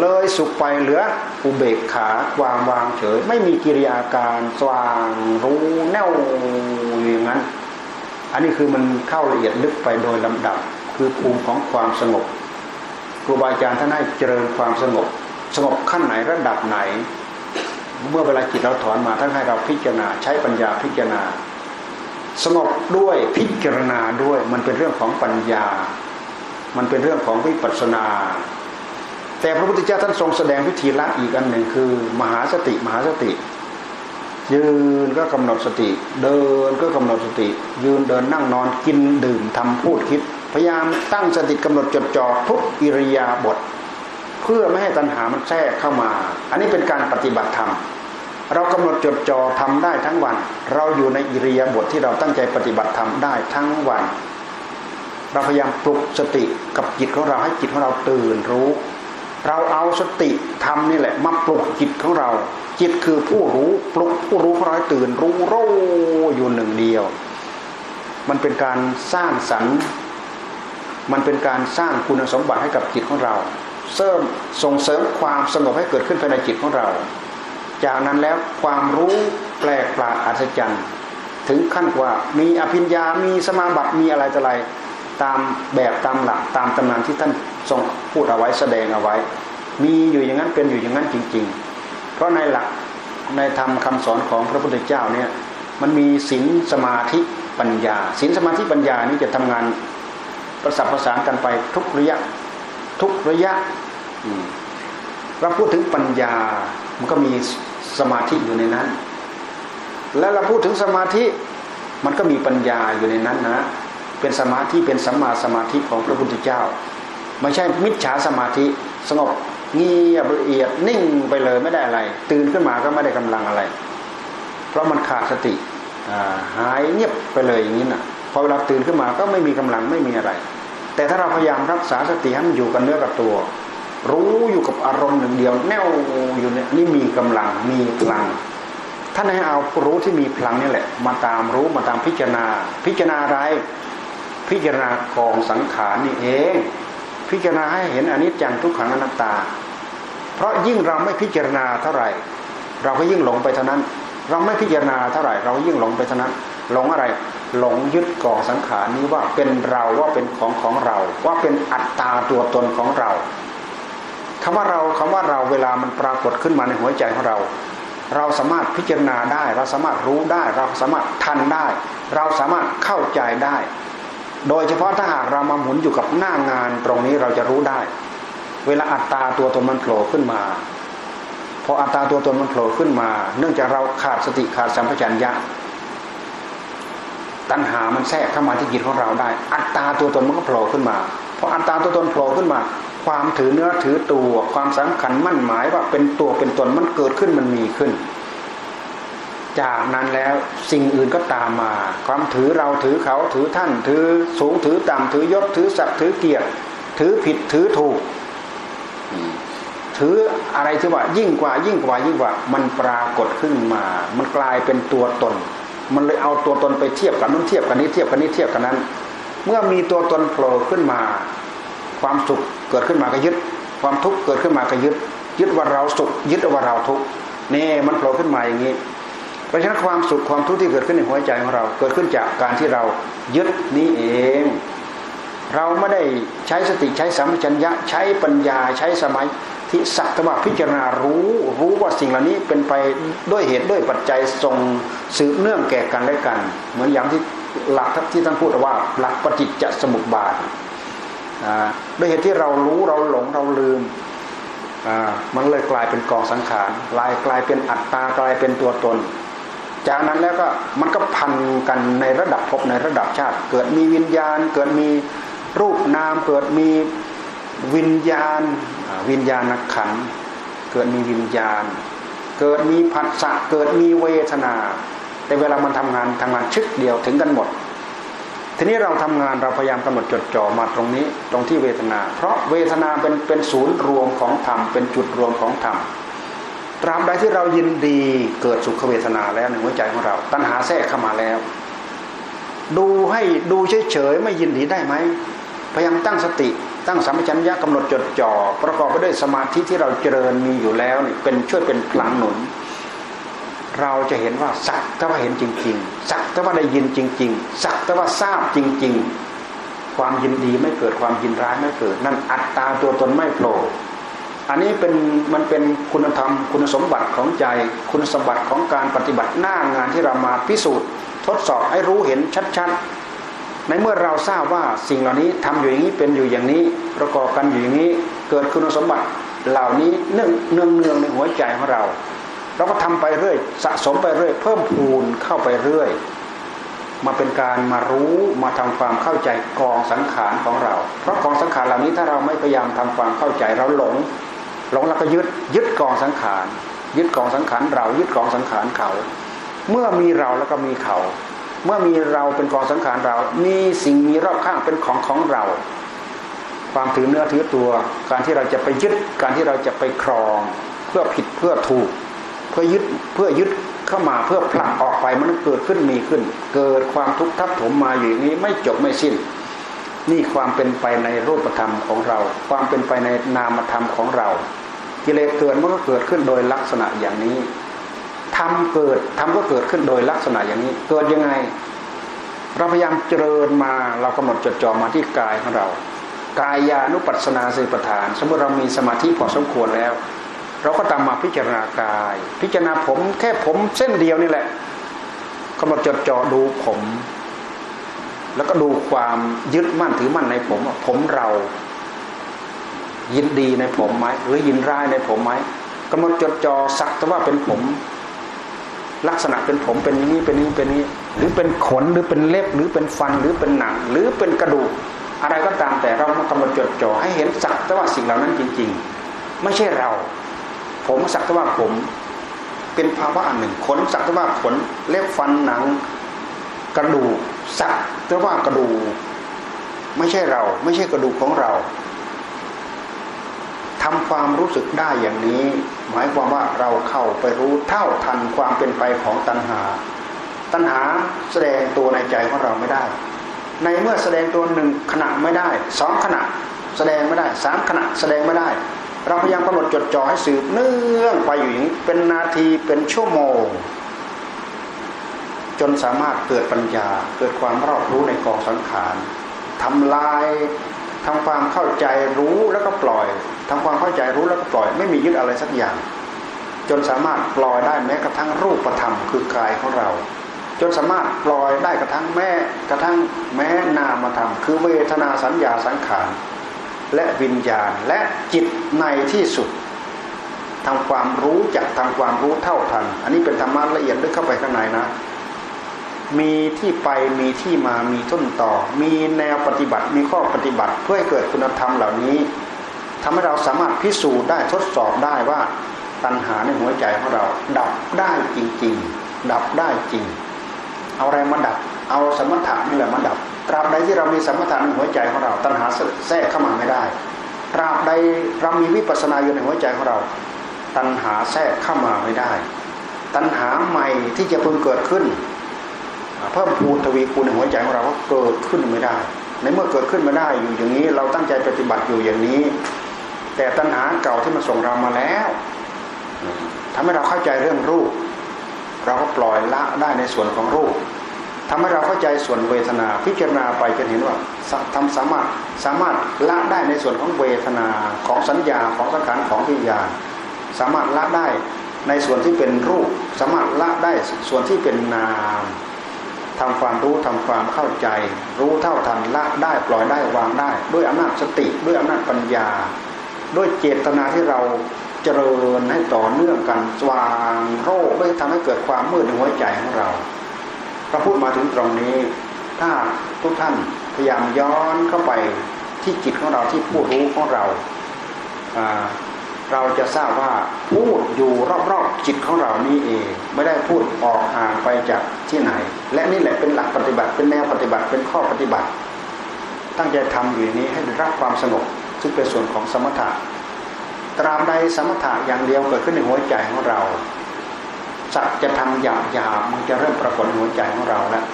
เลยสุขไปเหลืออุเบกขาวางวางเฉย ไม่มีกิริยาการสว่างรู้แน่วอย่างนั้น อันนี้คือมันเข้าละเอียดลึกไปโดยลำดับ คือภูมิของความสงบ ครูบาอาจารย์ท่านให้เจริญความสงบ สงบขั้นไหนระดับไหน เมื่อเวลาจิตเราถอนมาท่านให้เราพิจารณาใช้ปัญญาพิจารณา สงบด้วยพิจารณาด้วยมันเป็นเรื่องของปัญญา มันเป็นเรื่องของวิปัสสนา แต่พระพุทธเจ้าท่านทรงแสดงวิธีละอีกอันหนึ่งคือ มหาสติมหาสติยืนก็กำหนดสติ เดินก็กำหนดสติ ยืนเดินนั่งนอนกินดื่มทำพูดคิด พยายามตั้งสติกำหนดจดจ่อทุกอิริยาบถเพื่อไม่ให้ตัณหามันแทรกเข้ามา อันนี้เป็นการปฏิบัติธรรมเรากำหนดจดจ่อทำได้ทั้งวัน เราอยู่ในอิริยาบถทที่เราตั้งใจปฏิบัติทำได้ทั้งวัน เราพยายามปลุกสติกับจิตของเราให้จิตของเราตื่นรู้ เราเอาสติทำนี่แหละมาปลุกจิตของเรา จิตคือผู้รู้ปลุกผู้รู้ของเราให้ตื่นรู้รู้อยู่หนึ่งเดียว มันเป็นการสร้างสรรค์ มันเป็นการสร้างคุณสมบัติให้กับจิตของเราเสริมส่งเสริมความสงบให้เกิดขึ้นภายในจิตของเรา จากนั้นแล้วความรู้แปลกประหลาดอัศจรรย์ ถึงขั้นว่ามีอภิญญา มีสมาบัติ มีอะไรต่ออะไรตามแบบตามหลักตามตำนานที่ท่านทรงพูดเอาไว้แสดงเอาไว้ มีอยู่อย่างนั้นเป็นอยู่อย่างนั้นจริง ๆ เพราะในหลักในธรรมคาสอนของพระพุทธเจ้าเนี่ยมันมีศีลสมาธิปัญญาศีลสมาธิปัญญานี้จะทำงาน ประสับประสานกันไปทุกระยะ ทุกระยะเราพูดถึงปัญญามันก็มีสมาธิอยู่ในนั้น และเราพูดถึงสมาธิมันก็มีปัญญาอยู่ในนั้นนะเป็นสมาธิเป็นสัมมาสมาธิของพระพุทธเจ้า ไม่ใช่มิจฉาสมาธิสงบเงียบละเอียดนิ่งไปเลยไม่ได้อะไร ตื่นขึ้นมาก็ไม่ได้กำลังอะไร เพราะมันขาดสติหายเงียบไปเลยอย่างนี้น่ะ พอเวลาตื่นขึ้นมาก็ไม่มีกำลังไม่มีอะไร แต่ถ้าเราพยายามรักษาสติให้มันอยู่กับเนื้อกับตัว รู้อยู่กับอารมณ์หนึ่งเดียว แน่วอยู่เนี่ยนี่มีกำลังมีพลังท่านให้เอารู้ที่มีพลังนี่แหละ มาตามรู้มาตามพิจารณา พิจารณาอะไร พิจารณากองสังขารนี่เอง พิจารณาให้เห็นอนิจจังทุกขังอนัตตา เพราะยิ่งเราไม่พิจารณาเท่าไหร่ เราก็ยิ่งหลงไปเท่านั้น เราไม่พิจารณาเท่าไหร่ เรายิ่งหลงไปเท่านั้น หลงอะไร หลงยึดกองสังขารนี้ว่าเป็นเราว่าเป็นของของเรา ว่าเป็นอัตตาตัวตนของเราคำว่าเราคำว่าเราเวลามันปรากฏขึ้นมาในหัวใจของเรา เราสามารถพิจารณาได้ เราสามารถรู้ได้ เราสามารถทันได้ เราสามารถเข้าใจได้ โดยเฉพาะถ้าหากเรามาหมุนอยู่กับหน้างานตรงนี้เราจะรู้ได้ เวลาอัตตาตัวตนมันโผล่ขึ้นมาพออัตตาตัวตนมันโผล่ขึ้นมา เนื่องจากเราขาดสติขาดสัมปชัญญะ ตัณหามันแทรกเข้ามาที่จิตของเราได้ อัตตาตัวตนมันก็โผล่ขึ้นมาพออัตตาตัวตนโผล่ขึ้นมา ความถือเนื้อถือตัวความสำคัญมั่นหมายว่าเป็นตัวเป็นตนมันเกิดขึ้นมันมีขึ้น จากนั้นแล้วสิ่งอื่นก็ตามมา ความถือเราถือเขาถือท่าน ถือสูงถือต่ำถือยศถือศักดิ์ถือเกียรติถือผิดถือถูกถืออะไรที่ว่ายิ่งกว่ายิ่งกว่ายิ่งกว่ามันปรากฏขึ้นมา มันกลายเป็นตัวตน มันเลยเอาตัวตนไปเทียบกับนู้นเทียบกันนี้เทียบกันนี้เทียบกันนั้น เมื่อมีตัวตนโผล่ขึ้นมา ความสุขเกิดขึ้นมาก็ยึด ความทุกข์เกิดขึ้นมาก็ยึด ยึดว่าเราสุข ยึดว่าเราทุกข์นี่มันโผล่ขึ้นมาอย่างนี้เพราะฉะนั้นความสุขความทุกข์ที่เกิดขึ้นในหัวใจของเรา เกิดขึ้นจากการที่เรายึดนี้เอง เราไม่ได้ใช้สติใช้สัมปชัญญะใช้ปัญญาใช้สมัย ที่สักตว่าพิจารณารู้รู้ว่าสิ่งเหล่านี้เป็นไปด้วยเหตุด้วยปัจจัยทรงสืบเนื่องแก่กันและกัน เหมือนอย่างที่หลักที่ท่านพูดว่าหลักปฏิจจสมุปบาทด้วยเหตุที่เรารู้เราหลงเราลืมมันเลยกลายเป็นกองสังขารลายกลายเป็นอัตตากลายเป็นตัวตน จากนั้นแล้วก็มันก็พันกันในระดับภพในระดับชาติ เกิดมีวิญญาณ เกิดมีรูปนามเกิดมี วิญญาณวิญญาณขันเกิดมีวิญญาณ เกิดมีผัสสะเกิดมีเวทนา แต่เวลามันทำงานทำงานชึกเดียวถึงกันหมด ทีนี้เราทำงานเราพยายามกำหนดจดจ่อมาตรงนี้ตรงที่เวทนา เพราะเวทนาเป็นเป็นศูนย์รวมของธรรมเป็นจุดรวมของธรรมตราบใดที่เรายินดีเกิดสุขเวทนาแล้วในหัวใจของเรา ตัณหาแทรกเข้ามาแล้ว ดูให้ดูเฉยๆไม่ยินดีได้ไหมพยายามตั้งสติ ตั้งสัมปชัญญะกำหนดจดจ่อประกอบไปด้วยสมาธิที่เราเจริญมีอยู่แล้วนี่เป็นช่วยเป็นพลังหนุน เราจะเห็นว่าสักแต่ว่าเห็นจริง ๆ สักแต่ว่าได้ยินจริง ๆ สักแต่ว่าทราบจริง ๆ ความยินดีไม่เกิดความยินร้ายไม่เกิด นั่นอัตตาตัวตนไม่โผล่อันนี้เป็นมันเป็นคุณธรรมคุณสมบัติของใจ คุณสมบัติของการปฏิบัติหน้างานที่เรามาพิสูจน์ ทดสอบให้รู้เห็นชัดๆ ในเมื่อเราทราบว่าสิ่งเหล่านี้ทำอยู่อย่างนี้เป็นอยู่อย่างนี้ประกอบกันอยู่อย่างนี้เกิดคุณสมบัติเหล่านี้เนื่องเนื่องเนืองในหัวใจของเรา เราก็ทำไปเรื่อยสะสมไปเรื่อยเพิ่มพูนเข้าไปเรื่อย มาเป็นการมารู้มาทำความเข้าใจกองสังขารของเรา เพราะกองสังขารเหล่านี้ถ้าเราไม่พยายามทำความเข้าใจเราหลงหลงแล้วก็ยึดยึดกองสังขารยึดกองสังขารเรายึดกองสังขารเขา เมื่อมีเราแล้วก็มีเขา เมื่อมีเราเป็นกองสังขารเรา มีสิ่งมีรอบข้างเป็นของของเรา ความถือเนื้อถือตัว การที่เราจะไปยึด การที่เราจะไปครอง เพื่อผิดเพื่อถูก เพื่อยึดเพื่อยึดเข้ามาเพื่อผลักออกไปมันเกิดขึ้นมีขึ้น เกิดความทุกข์ทับถมมาอยู่อย่างนี้ไม่จบไม่สิ้น นี่ความเป็นไปในรูปธรรมของเรา ความเป็นไปในนามธรรมของเรา กิเลสเกิดมันก็เกิดขึ้นโดยลักษณะอย่างนี้ ทำเกิดทำก็เกิดขึ้นโดยลักษณะอย่างนี้ เกิดยังไง เราพยายามเจริญมาเรากำหนดจดจ่อมาที่กายของเรา กายานุปัสสนาสิปทาน สมมติเรามีสมาธิพอสมควรแล้ว เราก็ตามมาพิจารณากาย พิจารณาผมแค่ผมเส้นเดียวนี่แหละกำหนดจดจ่อดูผม แล้วก็ดูความยึดมั่นถือมั่นในผมว่าผมเรายินดีในผมไหมหรือยินร้ายในผมไหมกำหนดจดจ่อสักแต่ว่าเป็นผม ลักษณะเป็นผมเป็นอย่างนี้เป็นนี้เป็นนี้ หรือเป็นขนหรือเป็นเล็บหรือเป็นฟันหรือเป็นหนัง หรือเป็นกระดูก อะไรก็ตามแต่เรามากำหนดจดจ่อให้เห็นสักแต่ว่าสิ่งเหล่านั้นจริง ๆ ไม่ใช่เรา ผมสักแต่ว่าผม เป็นภาวะอันหนึ่งขนสักแต่ว่าขนเล็บฟันหนัง กระดูกสักแต่ว่ากระดูกไม่ใช่เรา ไม่ใช่กระดูกของเรา ทำความรู้สึกได้อย่างนี้ หมายความว่าเราเข้าไปรู้เท่าทันความเป็นไปของตัณหา ตัณหาแสดงตัวในใจของเราไม่ได้ ในเมื่อแสดงตัวหนึ่งขณะไม่ได้สองขณะแสดงไม่ได้สามขณะแสดงไม่ได้ เราพยายามกำหนดจดจ่อให้สืบเนื่องไปอยู่อย่างนี้เป็นนาทีเป็นชั่วโมง จนสามารถเกิดปัญญาเกิดความรอบรู้ในกองสังขารทำลาย ทำความเข้าใจรู้แล้วก็ปล่อยทำความเข้าใจรู้แล้วก็ปล่อย ไม่มียึดอะไรสักอย่าง จนสามารถปล่อยได้แม้กระทั่งรูปธรรมคือกายของเรา จนสามารถปล่อยได้กระทั่งแม้กระทั่งแม้นามธรรมคือเวทนาสัญญาสังขารและวิญญาณและจิตในที่สุดทำความรู้จักทำความรู้เท่าทัน อันนี้เป็นธรรมะละเอียดลึกเข้าไปข้างในนะ มีที่ไปมีที่มามีต้นต่อ มีแนวปฏิบัติมีข้อปฏิบัติเพื่อให้เกิดคุณธรรมเหล่านี้ทำให้เราสามารถพิสูจน์ได้ทดสอบได้ว่าตัณหาในหัวใจของเรา ดับได้จริง ๆ ดับได้จริง เอาอะไรมาดับ เอาสมถะนี่แหละมาดับตราบใดที่เรามีสมถะในหัวใจของเรา ตัณหาแทรกเข้ามาไม่ได้ตราบใดเรามีวิปัสสนาอยู่ในหัวใจของเรา ตัณหาแทรกเข้ามาไม่ได้ ตัณหาใหม่ที่จะเพิ่งเกิดขึ้น เพิ่มพูนทวีคูณในหัวใจของเราก็เกิดขึ้นไม่ได้ ในเมื่อเกิดขึ้นมาได้อยู่อย่างนี้ เราตั้งใจปฏิบัติอยู่อย่างนี้ แต่ตัณหาเก่าที่มันส่งเรามาแล้วทำให้เราเข้าใจเรื่องรูป เราก็ปล่อยละได้ในส่วนของรูปทำให้เราเข้าใจส่วนเวทนาพิจารณาไปจนเห็นว่าทำสามารถสามารถละได้ในส่วนของเวทนาของสัญญาของสังขารของวิญญาณสามารถละได้ในส่วนที่เป็นรูป สามารถละได้ส่วนที่เป็นนาม ทำความรู้ทำความเข้าใจ รู้เท่าทันละได้ปล่อยได้วางได้ ด้วยอำนาจสติด้วยอำนาจปัญญา ด้วยเจตนาที่เราเจริญให้ต่อเนื่องกันสว่างโรคไม่ทำให้เกิดความมืดในหัวใจของเราพระพูดมาถึงตรงนี้ ถ้าทุกท่านพยายามย้อนเข้าไปที่จิตของเราที่ผู้รู้ของเรา เราจะทราบว่าพูดอยู่รอบๆจิตของเรานี่เอง ไม่ได้พูดออกห่างไปจากที่ไหน และนี่แหละเป็นหลักปฏิบัติเป็นแนวปฏิบัติเป็นข้อปฏิบัติ ตั้งใจทำอยู่นี้ให้ได้รับความสงบซึ่งเป็นส่วนของสมถะตราบใดสมถะอย่างเดียวเกิดขึ้นในหัวใจของเราสัจจะทำหยาบหยาบมันจะเริ่มปรากฏในหัวใจของเราแล้ว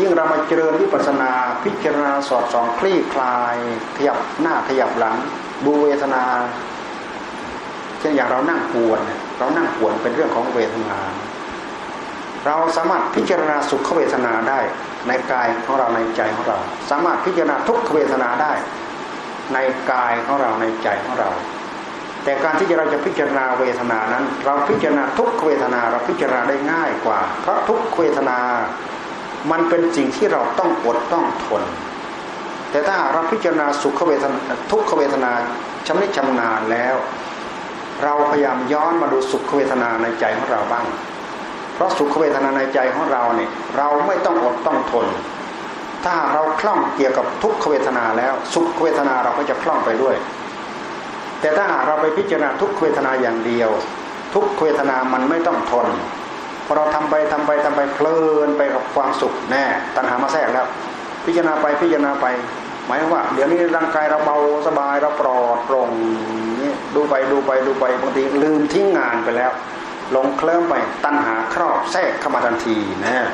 ยิ่งเรามาเจริญวิปัสนาพิจารณาสอดส่องคลี่คลายขยับหน้าขยับหลัง ดูเวทนา เช่นอย่างเรานั่งปวดเรานั่งปวดเป็นเรื่องของเวทนา เราสามารถพิจารณาสุขเวทนาได้ ในกายของเราในใจของเรา สามารถพิจารณาทุกขเวทนาได้ ในกายของเราในใจของเรา แต่การที่เราจะพิจารณาเวทนานั้น เราพิจารณาทุกขเวทนาเราพิจารณาได้ง่ายกว่า เพราะทุกขเวทนา มันเป็นสิ่งที่เราต้องอดต้องทนแต่ถ้าเราพิจารณาสุขเวทนาทุกขเวทนาชำนิชำนาญแล้ว เราพยายามย้อนมาดูสุขเวทนาในใจของเราบ้าง เพราะสุขเวทนาในใจของเราเนี่ยเราไม่ต้องอดต้องทน ถ้าเราคล่องเกี่ยวกับทุกขเวทนาแล้วสุขเวทนาเราก็จะคล่องไปด้วย แต่ถ้าหากเราไปพิจารณาทุกขเวทนาอย่างเดียว ทุกขเวทนามันไม่ต้องทนพอเราทำไปทำไปทำไปเพลินไปกับความสุขแน่ ตัณหามาแทรกแล้ว พิจารณาไปพิจารณาไป มายว่า เดี๋ยวนี้ร่างกายเราเบาสบายเราปลอดโปร่งนี่ดูไปดูไปดูไปบางทีลืมทิ้งงานไปแล้วหลงเคลิ้มไปตัณหาครอบแทรกเข้ามาทันทีนะ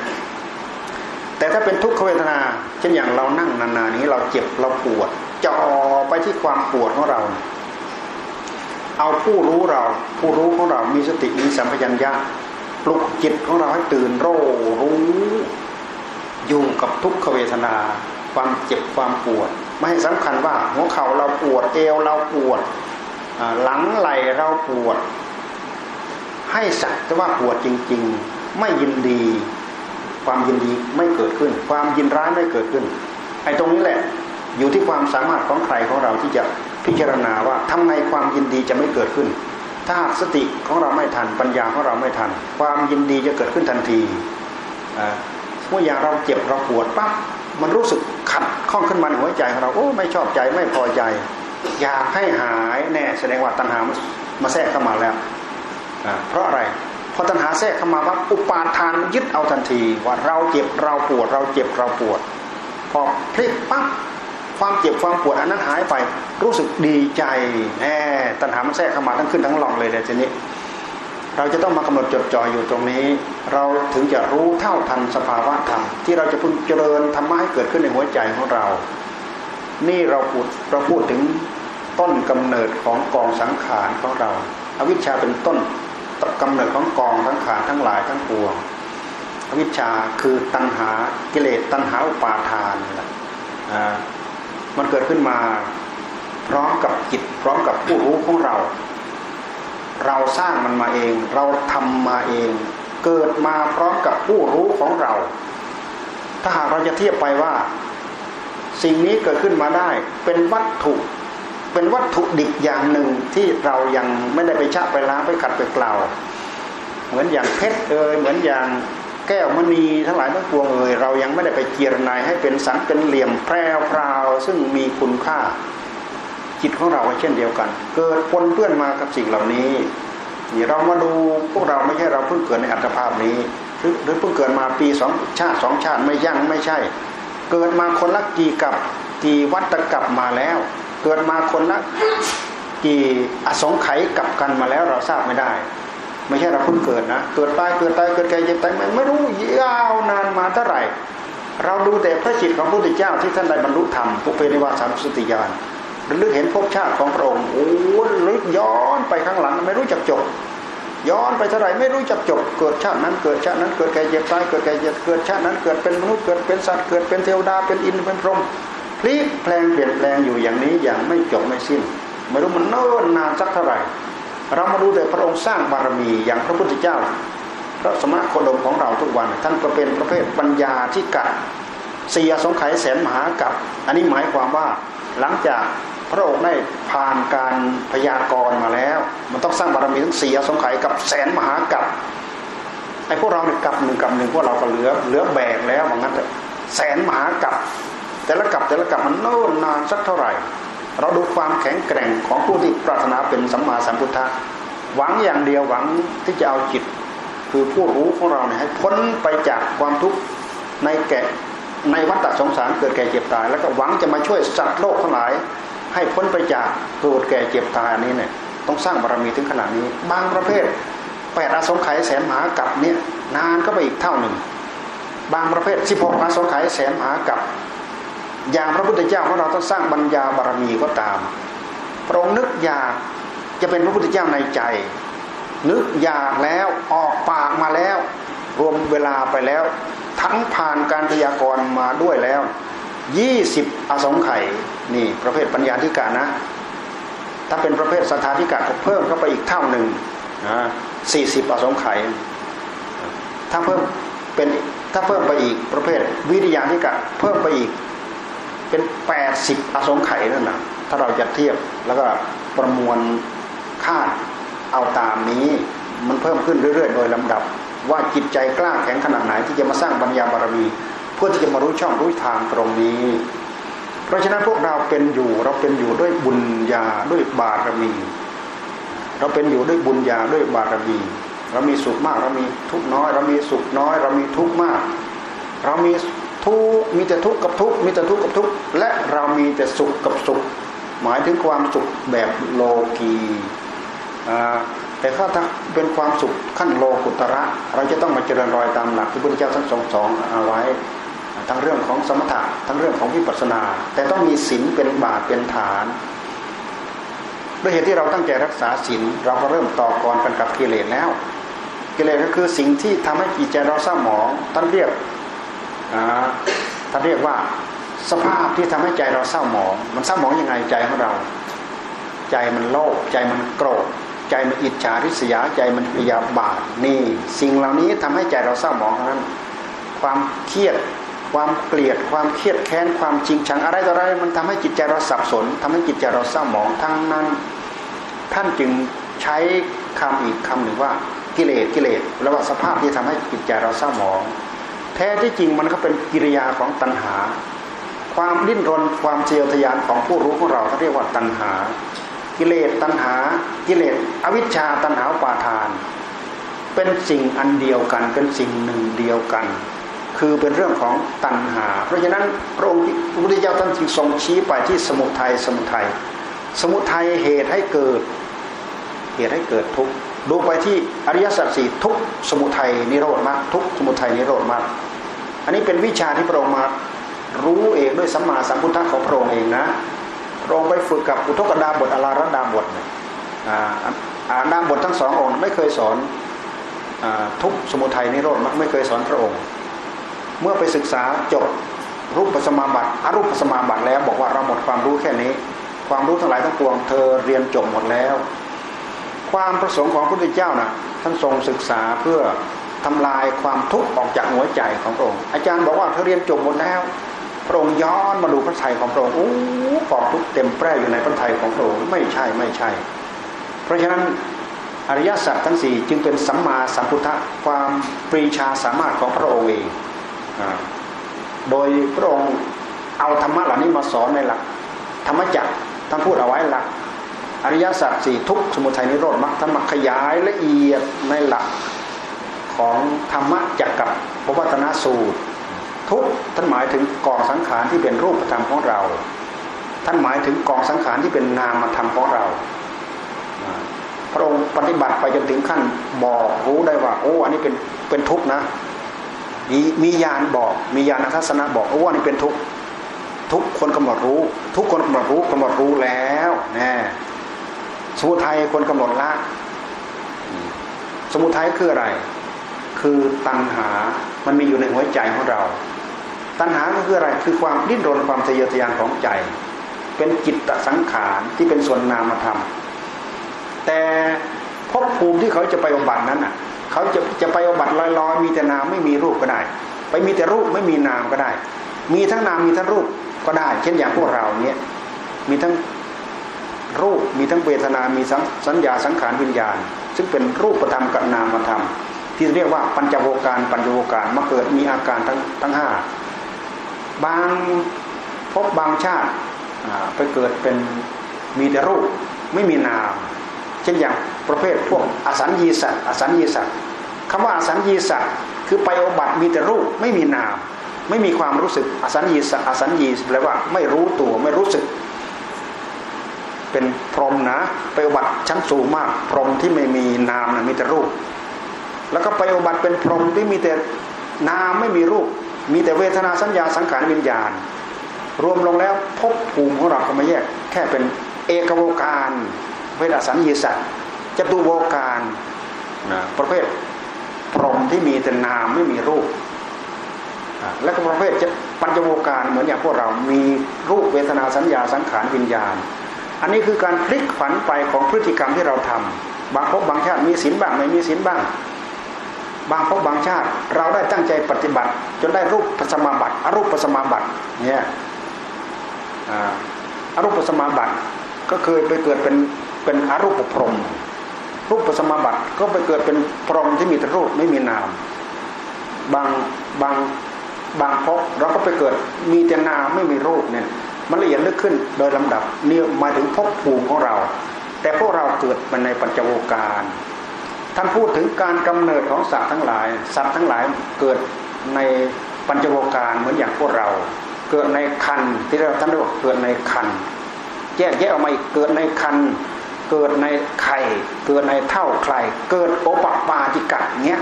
แต่ถ้าเป็นทุกขเวทนา เช่นอย่างเรานั่งนานๆนี้เราเจ็บเราปวดจ่อไปที่ความปวดของเรา เอาผู้รู้เรา ผู้รู้ของเรามีสติมีสัมปชัญญะปลุกจิตของเราให้ตื่นรู้รู้อยู่กับทุกขเวทนา ความเจ็บความปวด ไม่ให้สำคัญว่าหัวเข่าเราปวดเอวเราปวดหลังไหลเราปวด ให้สักแต่ว่าปวดจริง ๆ ไม่ยินดี ความยินดีไม่เกิดขึ้น ความยินร้ายไม่เกิดขึ้นไอ้ตรงนี้แหละอยู่ที่ความสามารถของใครของเราที่จะพิจารณาว่าทำไงความยินดีจะไม่เกิดขึ้น ถ้าสติของเราไม่ทันปัญญาของเราไม่ทัน ความยินดีจะเกิดขึ้นทันทีเมื่ออย่างเราเจ็บเราปวดปั๊บ มันรู้สึกขัดข้องขึ้นมาในหัวใจของเราโอ้ไม่ชอบใจไม่พอใจ อยากให้หายแน่แสดงว่าตัณหามาแทรกเข้ามาแล้วเพราะอะไรพอตัณหาแทรกเข้ามาว่าอุปาทานยึดเอาทันที ว่าเราเจ็บเราปวด เราเจ็บเราปวด พอพลิกปั๊บความเจ็บความปวดอันนั้นหายไป รู้สึกดีใจแหมตัณหามันแทรกเข้ามาทั้งขึ้นทั้งลองเลยเดี๋ยวทีนี้ เราจะต้องมากำหนดจดจ่ออยู่ตรงนี้ เราถึงจะรู้เท่าทันสภาวะธรรมที่เราจะพึงเจริญธรรมะให้เกิดขึ้นในหัวใจของเรา นี่เราพูดเราพูดถึงต้นกำเนิดของกองสังขารของเราอาวิชชาเป็นต้นกำเนิดของกองสังขารทั้งหลายทั้งปวงอวิชชาคือตัณหากิเลสตัณหาอุปาทานแหละมันเกิดขึ้นมาพร้อมกับจิตพร้อมกับผู้รู้ของเรา เราสร้างมันมาเอง เราทำมาเอง เกิดมาพร้อมกับผู้รู้ของเรา ถ้าหากเราจะเทียบไปว่า สิ่งนี้เกิดขึ้นมาได้ เป็นวัตถุ เป็นวัตถุดิบอย่างหนึ่งที่เรายังไม่ได้ไปชะไปล้างไปขัดไปกล่าว เหมือนอย่างเพชรเอ่ยเหมือนอย่างแก้วมณีทั้งหลายทั้งปวงเอ่ยเรายังไม่ได้ไปเจียรนายให้เป็นสังเป็นเหลี่ยมแพรวพราวซึ่งมีคุณค่า จิตของเราเช่นเดียวกัน เกิดปนเปื้อนมากับสิ่งเหล่านี้นี่เรามาดูพวกเราไม่ใช่เราเพิ่งเกิดในอัตภาพนี้ หรือหรือเพิ่งเกิดมาปีสองชาติสองชาติไม่ยั่งไม่ใช่ เกิดมาคนละกี่กับกี่วัตกับมาแล้ว เกิดมาคนละกี่อสงไขยกับกันมาแล้วเราทราบไม่ได้ ไม่ใช่เราเพิ่งเกิดนะเกิดตายเกิดตายเกิดแก่เจ็บตายไม่รู้ยาวนานมาเท่าไหร่ เราดูแต่พระจิตของพระพุทธเจ้าที่ท่านได้บรรลุธรรมปุเพนิวาสามสุติญาณ ระลึกเห็นภพชาติของพระองค์โอ้ลึกย้อนไปข้างหลังไม่รู้จักจบ ย้อนไปเท่าไหร่ไม่รู้จักจบ เกิดชาตินั้นเกิดชาตินั้นเกิดแก่เจ็บตายเกิดแก่เจ็บเกิดชาตินั้นเกิดเป็นมนุษย์เกิดเป็นสัตว์เกิดเป็นเทวดาเป็นอินเป็นพรหมพลิกแปลงเปลี่ยนแปลงอยู่อย่างนี้อย่างไม่จบไม่สิ้น ไม่รู้มันเนิ่นนานสักเท่าไหร่ เรามาดูแต่พระองค์สร้างบารมีอย่างพระพุทธเจ้าพระสมณโคดมของเราทุกวันท่านก็เป็นประเภทปัญญาที่กัดเสียสงไขยแสนมหากับ อันนี้หมายความว่าหลังจาก พระองค์ได้ผ่านการพยากรณ์มาแล้ว มันต้องสร้างบารมีทั้งสียสงไขยกับแสนมหากับไอ้พวกเราเนี่ยกับหนึ่งกับหนึ่งพวกเราก็เหลือเหลือแบกแล้วว่างั้นแต่แสนมหากับแต่ละกับแต่ละกับมันโน่นนานสักเท่าไหร่ เราดูความแข็งแกร่งของผู้ที่ปรารถนาเป็นสัมมาสัมพุทธะหวังอย่างเดียวหวังที่จะเอาจิต คือผู้รู้ของเราเนี่ยให้พ้นไปจากความทุกข์ในแก่ในวัฏสงสารเกิดแก่เจ็บตาย แล้วก็หวังจะมาช่วยสัตว์โลกทั้งหลาย ให้พ้นไปจากเกิดแก่เจ็บตายนี้เนี่ยต้องสร้างบารมีถึงขนาดนี้ บางประเภทแปดอสงไขยแสนมหากับเนี่ยนานก็ไปอีกเท่าหนึ่ง บางประเภทสิบหกอสงไขยแสนมหากับอย่างพระพุทธเจ้าของเราต้องสร้างบัญญาบารมีก็ตามพระองค์นึกอยากจะเป็นพระพุทธเจ้าในใจ นึกอยากแล้วออกปากมาแล้ว รวมเวลาไปแล้ว ทั้งผ่านการพยากรณ์มาด้วยแล้ว ยี่สิบอสงไขยนี่ประเภทปัญญาธิกานะ ถ้าเป็นประเภทสัทธาธิกาก็เพิ่มเข้าไปอีกเท่าหนึ่งนะสี่สิบอสงไขยถ้าเพิ่มเป็นถ้าเพิ่มไปอีกประเภทวิริยาธิกะเพิ่มไปอีกเป็นแปดสิบอสงไขยนั่นนะถ้าเราจะเทียบแล้วก็ประมวลคาดเอาตามนี้ มันเพิ่มขึ้นเรื่อยๆ โดยลำดับ ว่าจิตใจกล้าแข็งขนาดไหนที่จะมาสร้างปัญญาบารมี เพื่อที่จะมารู้ช่องรู้ทางตรงนี้ เพราะฉะนั้นพวกเราเป็นอยู่เราเป็นอยู่ด้วยบุญญาด้วยบารมี เราเป็นอยู่ด้วยบุญญาด้วยบารมี เรามีสุขมาก เรามีทุกน้อย เรามีสุขน้อย เรามีทุกมาก เรามีทุกมีแต่ทุกข์กับทุกมีแต่ทุกข์กับทุกและเรามีแต่สุขกับสุข หมายถึงความสุขแบบโลกีแต่ถ้าเป็นความสุขขั้นโลกุตระ เราจะต้องมาเจริญรอยตามหลักที่พระพุทธเจ้าทั้งสองสองเอาไว้ ทั้งเรื่องของสมถะทั้งเรื่องของวิปัสสนา แต่ต้องมีศีลเป็นบาตเป็นฐานด้วยเหตุที่เราตั้งใจรักษาศีลเราก็เริ่มต่อกรกันกับกิเลสแล้ว กิเลสก็คือสิ่งที่ทำให้จิตใจเราเศร้าหมองท่านเรียกท่านเรียกว่าสภาพที่ทำให้ใจเราเศร้าหมอง มันเศร้าหมองยังไงใจของเรา ใจมันโลภใจมันโกรธใจมันอิจฉาริษยาใจมันพยาบาทนี่ สิ่งเหล่านี้ทำให้ใจเราเศร้าหมองนั้น ความเครียด ความเกลียดความเครียดแค้นความจริงชังอะไรต่ออะไรมันทำให้จิตใจเราสับสนทำให้จิตใจเราเศร้าหมองทั้งนั้น ท่านจึงใช้คำอีกคำหนึ่งว่ากิเลสกิเลสแล้วว่าสภาพที่ทำให้จิตใจเราเศร้าหมอง แท้ที่จริงมันก็เป็นกิริยาของตัณหา ความดิ้นรนความเจียวทยานของผู้รู้ของเราเขาเรียกว่าตัณหา กิเลสตัณหา กิเลสอวิชชาตัณหาปาทาน เป็นสิ่งอันเดียวกันเป็นสิ่งหนึ่งเดียวกัน คือเป็นเรื่องของตัณหา เพราะฉะนั้นพระองค์พระพุทธเจ้าท่านจึงทรงชี้ไปที่สมุทัยสมุทัยสมุทัยเหตุให้เกิด เหตุให้เกิดทุกข์ดูไปที่อริยสัจสี่ทุกสมุทัยนิโรธมากทุกสมุทัยนิโรธมากอันนี้เป็นวิชาที่พระองค์มารู้เองด้วยสัมมาสัมพุทธะของพระองค์เองนะลองไปฝึกกับอุทกดาบทอลาระดาบทอ่าดาบททั้งสององค์ไม่เคยสอนทุกสมุทัยนิโรธมากไม่เคยสอนพระองค์ เมื่อไปศึกษาจบรูปปัสมาบัติอรูปปัสมาบัติแล้ว บอกว่าเราหมดความรู้แค่นี้ ความรู้ทั้งหลายทั้งปวงเธอเรียนจบหมดแล้ว ความประสงค์ของพระพุทธเจ้านะท่านทรงศึกษาเพื่อทำลายความทุกข์ออกจากหัวใจของพระองค์อาจารย์บอกว่าเธอเรียนจบหมดแล้วพระองค์ย้อนมาดูพระไทยของพระองค์โอ้กองทุกเต็มแปร่อยู่ในพระไทยของพระองค์ไม่ใช่ไม่ใช่ เพราะฉะนั้นอริยสัจทั้งสี่จึงเป็นสัมมาสัมพุทธะความปรีชาสามารถของพระองค์เอง โดยพระองค์เอาธรรมะเหล่านี้มาสอนในหลัก ธรรมจักรท่านพูดเอาไว้หลัก อริยสัจสี่ทุกสมุทัยนิโรธมรรคธรรมขยายละเอียดในหลักของธรรมจักรกับพระวัตนสูตร ทุกท่านหมายถึงกองสังขารที่เป็นรูปธรรมของเรา ท่านหมายถึงกองสังขารที่เป็นนามธรรมของเรา พระองค์ปฏิบัติไปจนถึงขั้นบอกรู้ได้ว่าโอ้อันนี้เป็นเป็นทุกข์นะ มีมีญาณบอก มีญาณทัศนะบอกโอ้อันนี้เป็นทุกข์ทุกคนกำหนดรู้ ทุกคนกำหนดรู้กำหนดรู้แล้วน่สมุทัยคนกำหนดละ สมุทัยคืออะไร คือตัณหา มันมีอยู่ในหัวใจของเรา ตัณหาก็คืออะไร คือความดิ้นรนความทะเยอทะยานของใจ เป็นจิตสังขารที่เป็นส่วนนามธรรม แต่ภพภูมิที่เขาจะไปอบัตินั้นอะ เขาจะจะไปอบัติลอยๆมีแต่นามไม่มีรูปก็ได้ ไปมีแต่รูปไม่มีนามก็ได้ มีทั้งนามมีทั้งรูปก็ได้ เช่นอย่างพวกเราเนี้ยมีทั้งรูปมีทั้งเวทนา มีสัญญาสังขารวิญญาณ ซึ่งเป็นรูปธรรมกับนามธรรม ที่เรียกว่าปัญจโวการปัญจโวการมาเกิดมีอาการทั้งทั้งห้าบางพบบางชาติไปเกิดเป็นมีแต่รูปไม่มีนาม ช่นอย่างประเภทพวกอสัญญีสัตว์อสัญญีสัตว์คำว่าอสัญญีสัตว์คือไปอบัติมีแต่รูปไม่มีนาม ไม่มีความรู้สึกอสัญญีสัตว์อสัญญีแปลว่าไม่รู้ตัวไม่รู้สึก เป็นพรหมนะไปอบัติชั้นสูงมาก พรหมที่ไม่มีนามนะมีแต่รูป แล้วก็ไปอบัติเป็นพรหมที่มีแต่นามไม่มีรูป มีแต่เวทนาสัญญาสังขารวิญญาณ รวมลงแล้วภพภูมิของเราก็ม่แยกแค่เป็นเอกวการ เวทสัญญีสัตว์จตุโวการนะประเภทพรหมที่มีแต่นามไม่มีรูป และก็ประเภทจะปัญจโวการเหมือนอย่างพวกเรามีรูปเวทนาสัญญาสังขารวิญญาณ อันนี้คือการพลิกผันไปของพฤติกรรมที่เราทำบางภพบางชาติมีศีลบ้างไม่มีศีลบ้าง บางพบบางชาติ เราได้ตั้งใจปฏิบัติ จนได้รูปปัสมาบัติอรูปปัสมาบัติเนี่ยอรูปปัสมาบัติก็เคยไปเกิดเป็น เป็นอรูปพรหมรูปปัสมบัติก็ไปเกิดเป็นพรหมที่มีแต่รูปไม่มีนาม บางบางบางพบเราก็ไปเกิดมีแต่นามไม่มีรูปเนี่ยมันละเอียดลึกขึ้นโดยลำดับนี่หมาถึงภพภูมิของเรา แต่พวกเราเกิดมาในปัญจโวการท่านพูดถึงการกำเนิดของสัตว์ทั้งหลาย สัตว์ทั้งหลายเกิดในปัญจโวการเหมือนอย่างพวกเรา เกิดในคันที่เราท่านเรียกว่าเกิดในคันแยกแยกออกมาอีกเกิดในคัน เกิดในไข่ เกิดในเท่าใครเกิดโอปปาติกะเงี้ย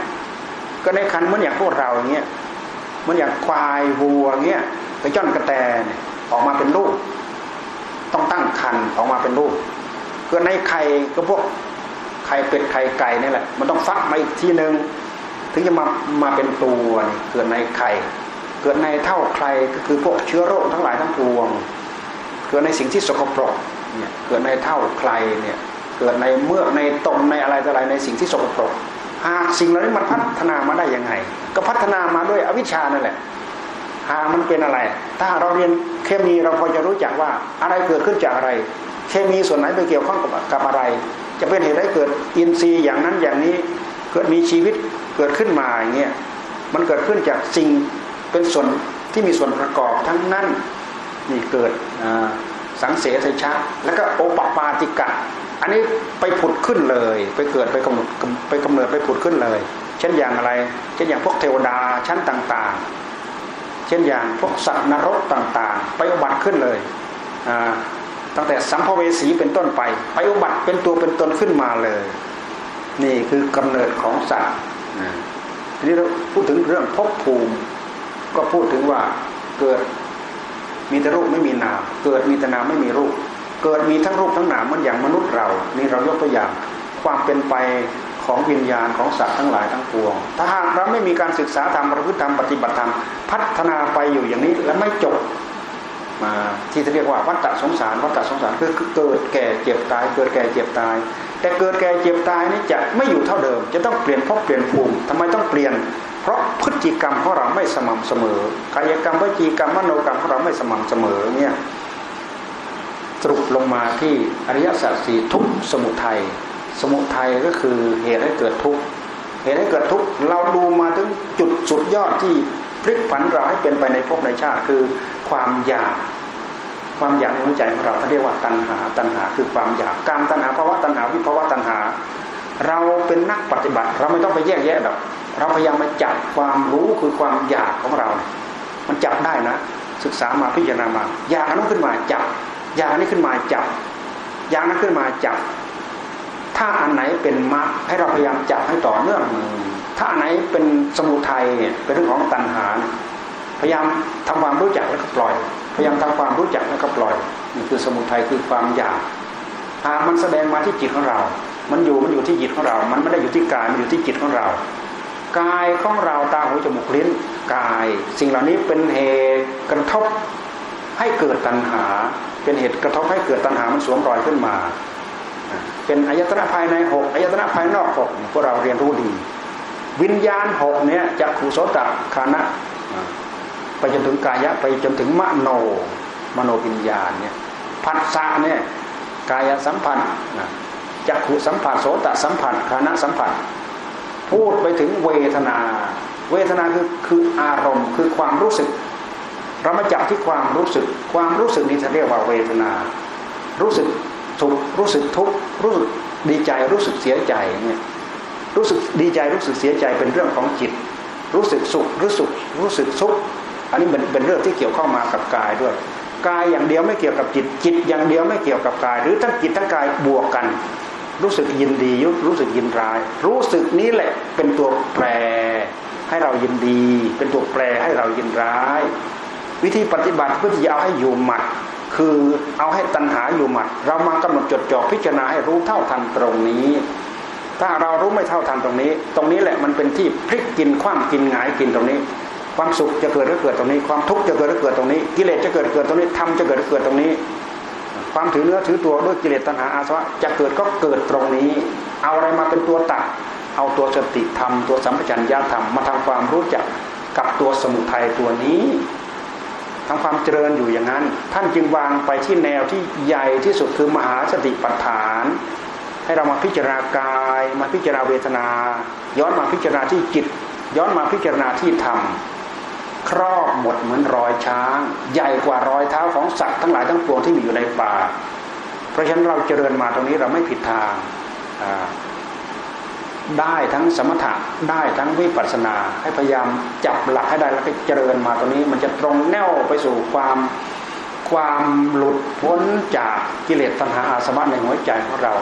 ก็ในคันเหมือนอย่างพวกเราเงี้ยเหมือนอย่างควายวัวเงี้ยไปจ้อนกระแตเนี่ยออกมาเป็นลูก ต้องตั้งคันออกมาเป็นลูก เกิดในไข่ก็พวกไข่เป็ดไข่ไก่นี่แหละ มันต้องฟักมาอีกทีหนึ่งถึงจะมามาเป็นตัวนี่เกิดในไข่เกิดในเท่าใครก็คือพวกเชื้อโรคทั้งหลายทั้งปวง เกิดในสิ่งที่สกปรก เนี่ยเกิดในเท่าใครเนี่ยเกิดในเมือกในตมในอะไรต่ออะไรในสิ่งที่สกปรกหากสิ่งเหล่านี้มันพัฒนามาได้ยังไง ก็พัฒนามาด้วยอวิชชานั่นแหละหามันเป็นอะไร ถ้าเราเรียนเคมีเราพอจะรู้จักว่าอะไรเกิดขึ้นจากอะไร เคมีส่วนไหนไปเกี่ยวข้องกับกับอะไร จะเป็นเหตุให้เกิดอินทรีย์อย่างนั้นอย่างนี้เกิดมีชีวิตเกิดขึ้นมาอย่างเงี้ยมันเกิดขึ้นจากสิ่งเป็นส่วนที่มีส่วนประกอบทั้งนั้นนี่เกิด สังเสริชะแล้วก็โอปปาติกะ อันนี้ไปผุดขึ้นเลย ไปเกิดไปกำเนิดไปกำเนิดไปผุดขึ้นเลย เช่นอย่างอะไร เช่นอย่างพวกเทวดาชั้นต่างๆ เช่นอย่างพวกสัตว์นรกต่างๆ ไปอุบัติขึ้นเลยตั้งแต่สัมภเวสีเป็นต้นไป ไปอุบัติเป็นตัวเป็นตนขึ้นมาเลย นี่คือกำเนิดของสัตว์ทีนี้เราพูดถึงเรื่องภพภูมิ ก็พูดถึงว่าเกิด มีแต่รูปไม่มีนาม เกิดมีแต่นามไม่มีรูป เกิดมีทั้งรูปทั้งนามมันอย่างมนุษย์เรา นี่เรายกตัวอย่าง ความเป็นไปของวิญญาณของสัตว์ทั้งหลายทั้งปวง ถ้าหากเราไม่มีการศึกษาธรรมประพฤติธรรมปฏิบัติธรรมพัฒนาไปอยู่อย่างนี้และไม่จบมาที่เรียกว่าวัฏฏะสงสารวัฏฏะสงสารคือเกิดแก่เจ็บตาย เกิดแก่เจ็บตาย แต่เกิดแก่เจ็บตายนี่จะไม่อยู่เท่าเดิม จะต้องเปลี่ยนพบเปลี่ยนภูมิทำไมต้องเปลี่ยน เพราะพฤติกรรมของเราไม่สม่ำเสมอกายกรรมวิจีกรรมมโนกรรมของเราไม่สม่ำเสมอเนี่ยสรุปลงมาที่อริยสัจสี่ทุกสมุทัยสมุทัยก็คือเหตุให้เกิดทุกข์เหตุให้เกิดทุกข์เราดูมาถึงจุดสุดยอดที่พลิกผันเราให้เป็นไปในภพในชาติคือความอยากความอยากในหัวใจของเราเขาเรียกว่าตัณหา ตัณหาคือความอยากการตัณหาภาวะตัณหาวิภาวะตัณหา เราเป็นนักปฏิบัติ เราไม่ต้องไปแยกแยะหรอกเราพยายามมาจับความรู้คือความอยากของเรา มันจับได้นะ ศึกษามาพิจารณามา อยากนั้นขึ้นมาจับ อยากนี้ขึ้นมาจับ อยากนั้นขึ้นมาจับ ถ้าอันไหนเป็นมรรคให้เราพยายามจับให้ต่อเนื่อง ถ้าอันไหนเป็นสมุทัยเป็นเรื่องของตัณหา พยายามทำความรู้จักแล้วก็ปล่อย พยายามทำความรู้จักแล้วก็ปล่อยนี่คือสมุทัยคือความอยากหากมันแสดงมาที่จิตของเรา มันอยู่มันอยู่ที่จิตของเรา มันไม่ได้อยู่ที่กายมันอยู่ที่จิตของเรา กายของเราตาหูจมูกลิ้นกาย สิ่งเหล่านี้เป็นเหตุกระทบให้เกิดตัณหา เป็นเหตุกระทบให้เกิดตัณหามันสวมรอยขึ้นมา เป็นอายตนะภายในหกอายตนะภายนอกหกพวกเราเรียนรู้ดี วิญญาณหกเนี่ยจะขูโสตคานะไปจนถึงกายะไปจนถึงมโนมโนวิญญาณเนี่ยผัสสะเนี่ยกายสัมผัส จักขุสัมผัสโสตสัมผัสคานะสัมผัส พูดไปถึงเวทนา เวทนาคือคืออารมณ์คือความรู้สึก เรามาจับที่ความรู้สึก ความรู้สึกนี้จะเรียกว่าเวทนา รู้สึกสุขรู้สึกทุกข์รู้สึกดีใจรู้สึกเสียใจเนี่ยรู้สึกดีใจรู้สึกเสียใจเป็นเรื่องของจิต รู้สึกสุขรู้สึกรู้สึกสุกข์อันนี้เป็นเป็นเรื่องที่เกี่ยวข้องมากับกายด้วยกายอย่างเดียวไม่เกี่ยวกับจิตจิตอย่างเดียวไม่เกี่ยวกับกาย หรือทั้งจิตทั้งกายบวกกัน รู้สึกยินดียุรู้สึกยินร้าย รู้สึกนี้แหละเป็นตัวแปร ให้เรายินดี เป็นตัวแปรให้เรายินร้าย วิธีปฏิบัติเพื่อที่จะเอาให้อยู่หมัด คือเอาให้ตัณหาอยู่หมัด เรามากำหนดจดจ่อพิจารณาให้รู้เท่าทันตรงนี้ ถ้าเรารู้ไม่เท่าทันตรงนี้ ตรงนี้แหละมันเป็นที่พลิกกินคว้างกินหงายกินตรงนี้ ความสุขจะเกิดหรือเกิดตรงนี้ ความทุกข์จะเกิดหรือเกิดตรงนี้ กิเลสจะเกิดเกิดตรงนี้ธรรมจะเกิดหรือเกิดตรงนี้ ความถือเนื้อถือตัวด้วยกิเลสตัณหาอาสวะจะเกิดก็เกิดตรงนี้ เอาอะไรมาเป็นตัวตัด เอาตัวสติธรรมตัวสัมปชัญญะธรรมมาทำความรู้จักกับตัวสมุทัยตัวนี้ทำความเจริญอยู่อย่างนั้น ท่านจึงวางไปที่แนวที่ใหญ่ที่สุดคือมหาสติปัฏฐาน ให้เรามาพิจารณากาย มาพิจารณาเวทนา ย้อนมาพิจารณาที่จิต ย้อนมาพิจารณาที่ธรรม ครอบหมดเหมือนรอยช้าง ใหญ่กว่ารอยเท้าของสัตว์ทั้งหลายทั้งปวงที่มีอยู่ในป่า เพราะฉะนั้นเราเจริญมาตรงนี้เราไม่ผิดทางได้ทั้งสมถะได้ทั้งวิปัสสนาให้พยายามจับหลักให้ได้แล้วก็เจริญมาตรงนี้ มันจะตรงแนวไปสู่ความความหลุดพ้นจากกิเลสตัณหาอาสวะในหัวใจของเรา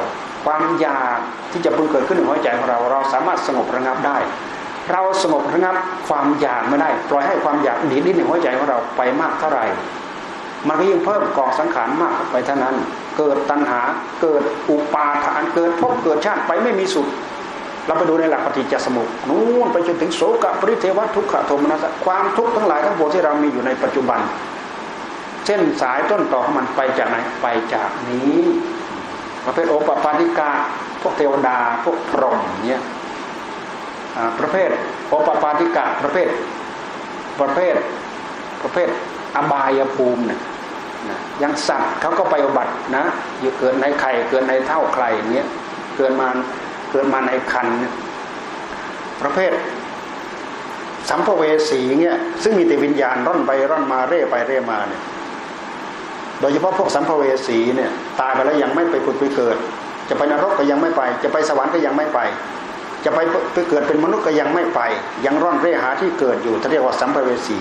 ความอยากที่จะพึงเกิดขึ้นในหัวใจของเรา เราสามารถสงบระงับได้ เราสงบระงับความอยากไม่ได้ ปล่อยให้ความอยากดีดิ้นในหัวใจของเราไปมากเท่าไหร่ มันก็ยิ่งเพิ่มกองสังขารมากไปเท่านั้น เกิดตัณหาเกิดอุปาทานเกิดภพเกิดชาติไปไม่มีสุด เราไปดูในหลักปฏิจจสมุปนู่นไปจนถึงโสกปริเทวทุกขโทมนัสความทุกข์ทั้งหลายทั้งปวงที่เรามีอยู่ในปัจจุบัน เส้นสายต้นต่อของมันไปจากไหนไปจากนี้ประเภทโอปปาติกาพวกเทวดาพวกพรหมเนี่ย ประเภทโอปปาติกะประเภทประเภทประเภทอบายภูมิเนี่ยยังสัตว์เขาก็ไปอบัตินะอยู่เกิดในไข่เกิดในเท่าใครอย่างเงี้ยเกิดมาเกิดมาในคันประเภท สัมภเวสีเงี้ยซึ่งมีแต่วิญญาณร่อนไปร่อนมาเร่ไปเร่มาเนี่ยโดยเฉพาะพวกสัมภเวสีเนี่ยตายไปแล้วยังไม่ไปผุดไปเกิด จะไปนรกก็ยังไม่ไป จะไปสวรรค์ก็ยังไม่ไป จะไปไปเกิดเป็นมนุษย์ก็ยังไม่ไป ยังร่อนเร่หาที่เกิดอยู่ท่าเรียกว่าสัมภเวสี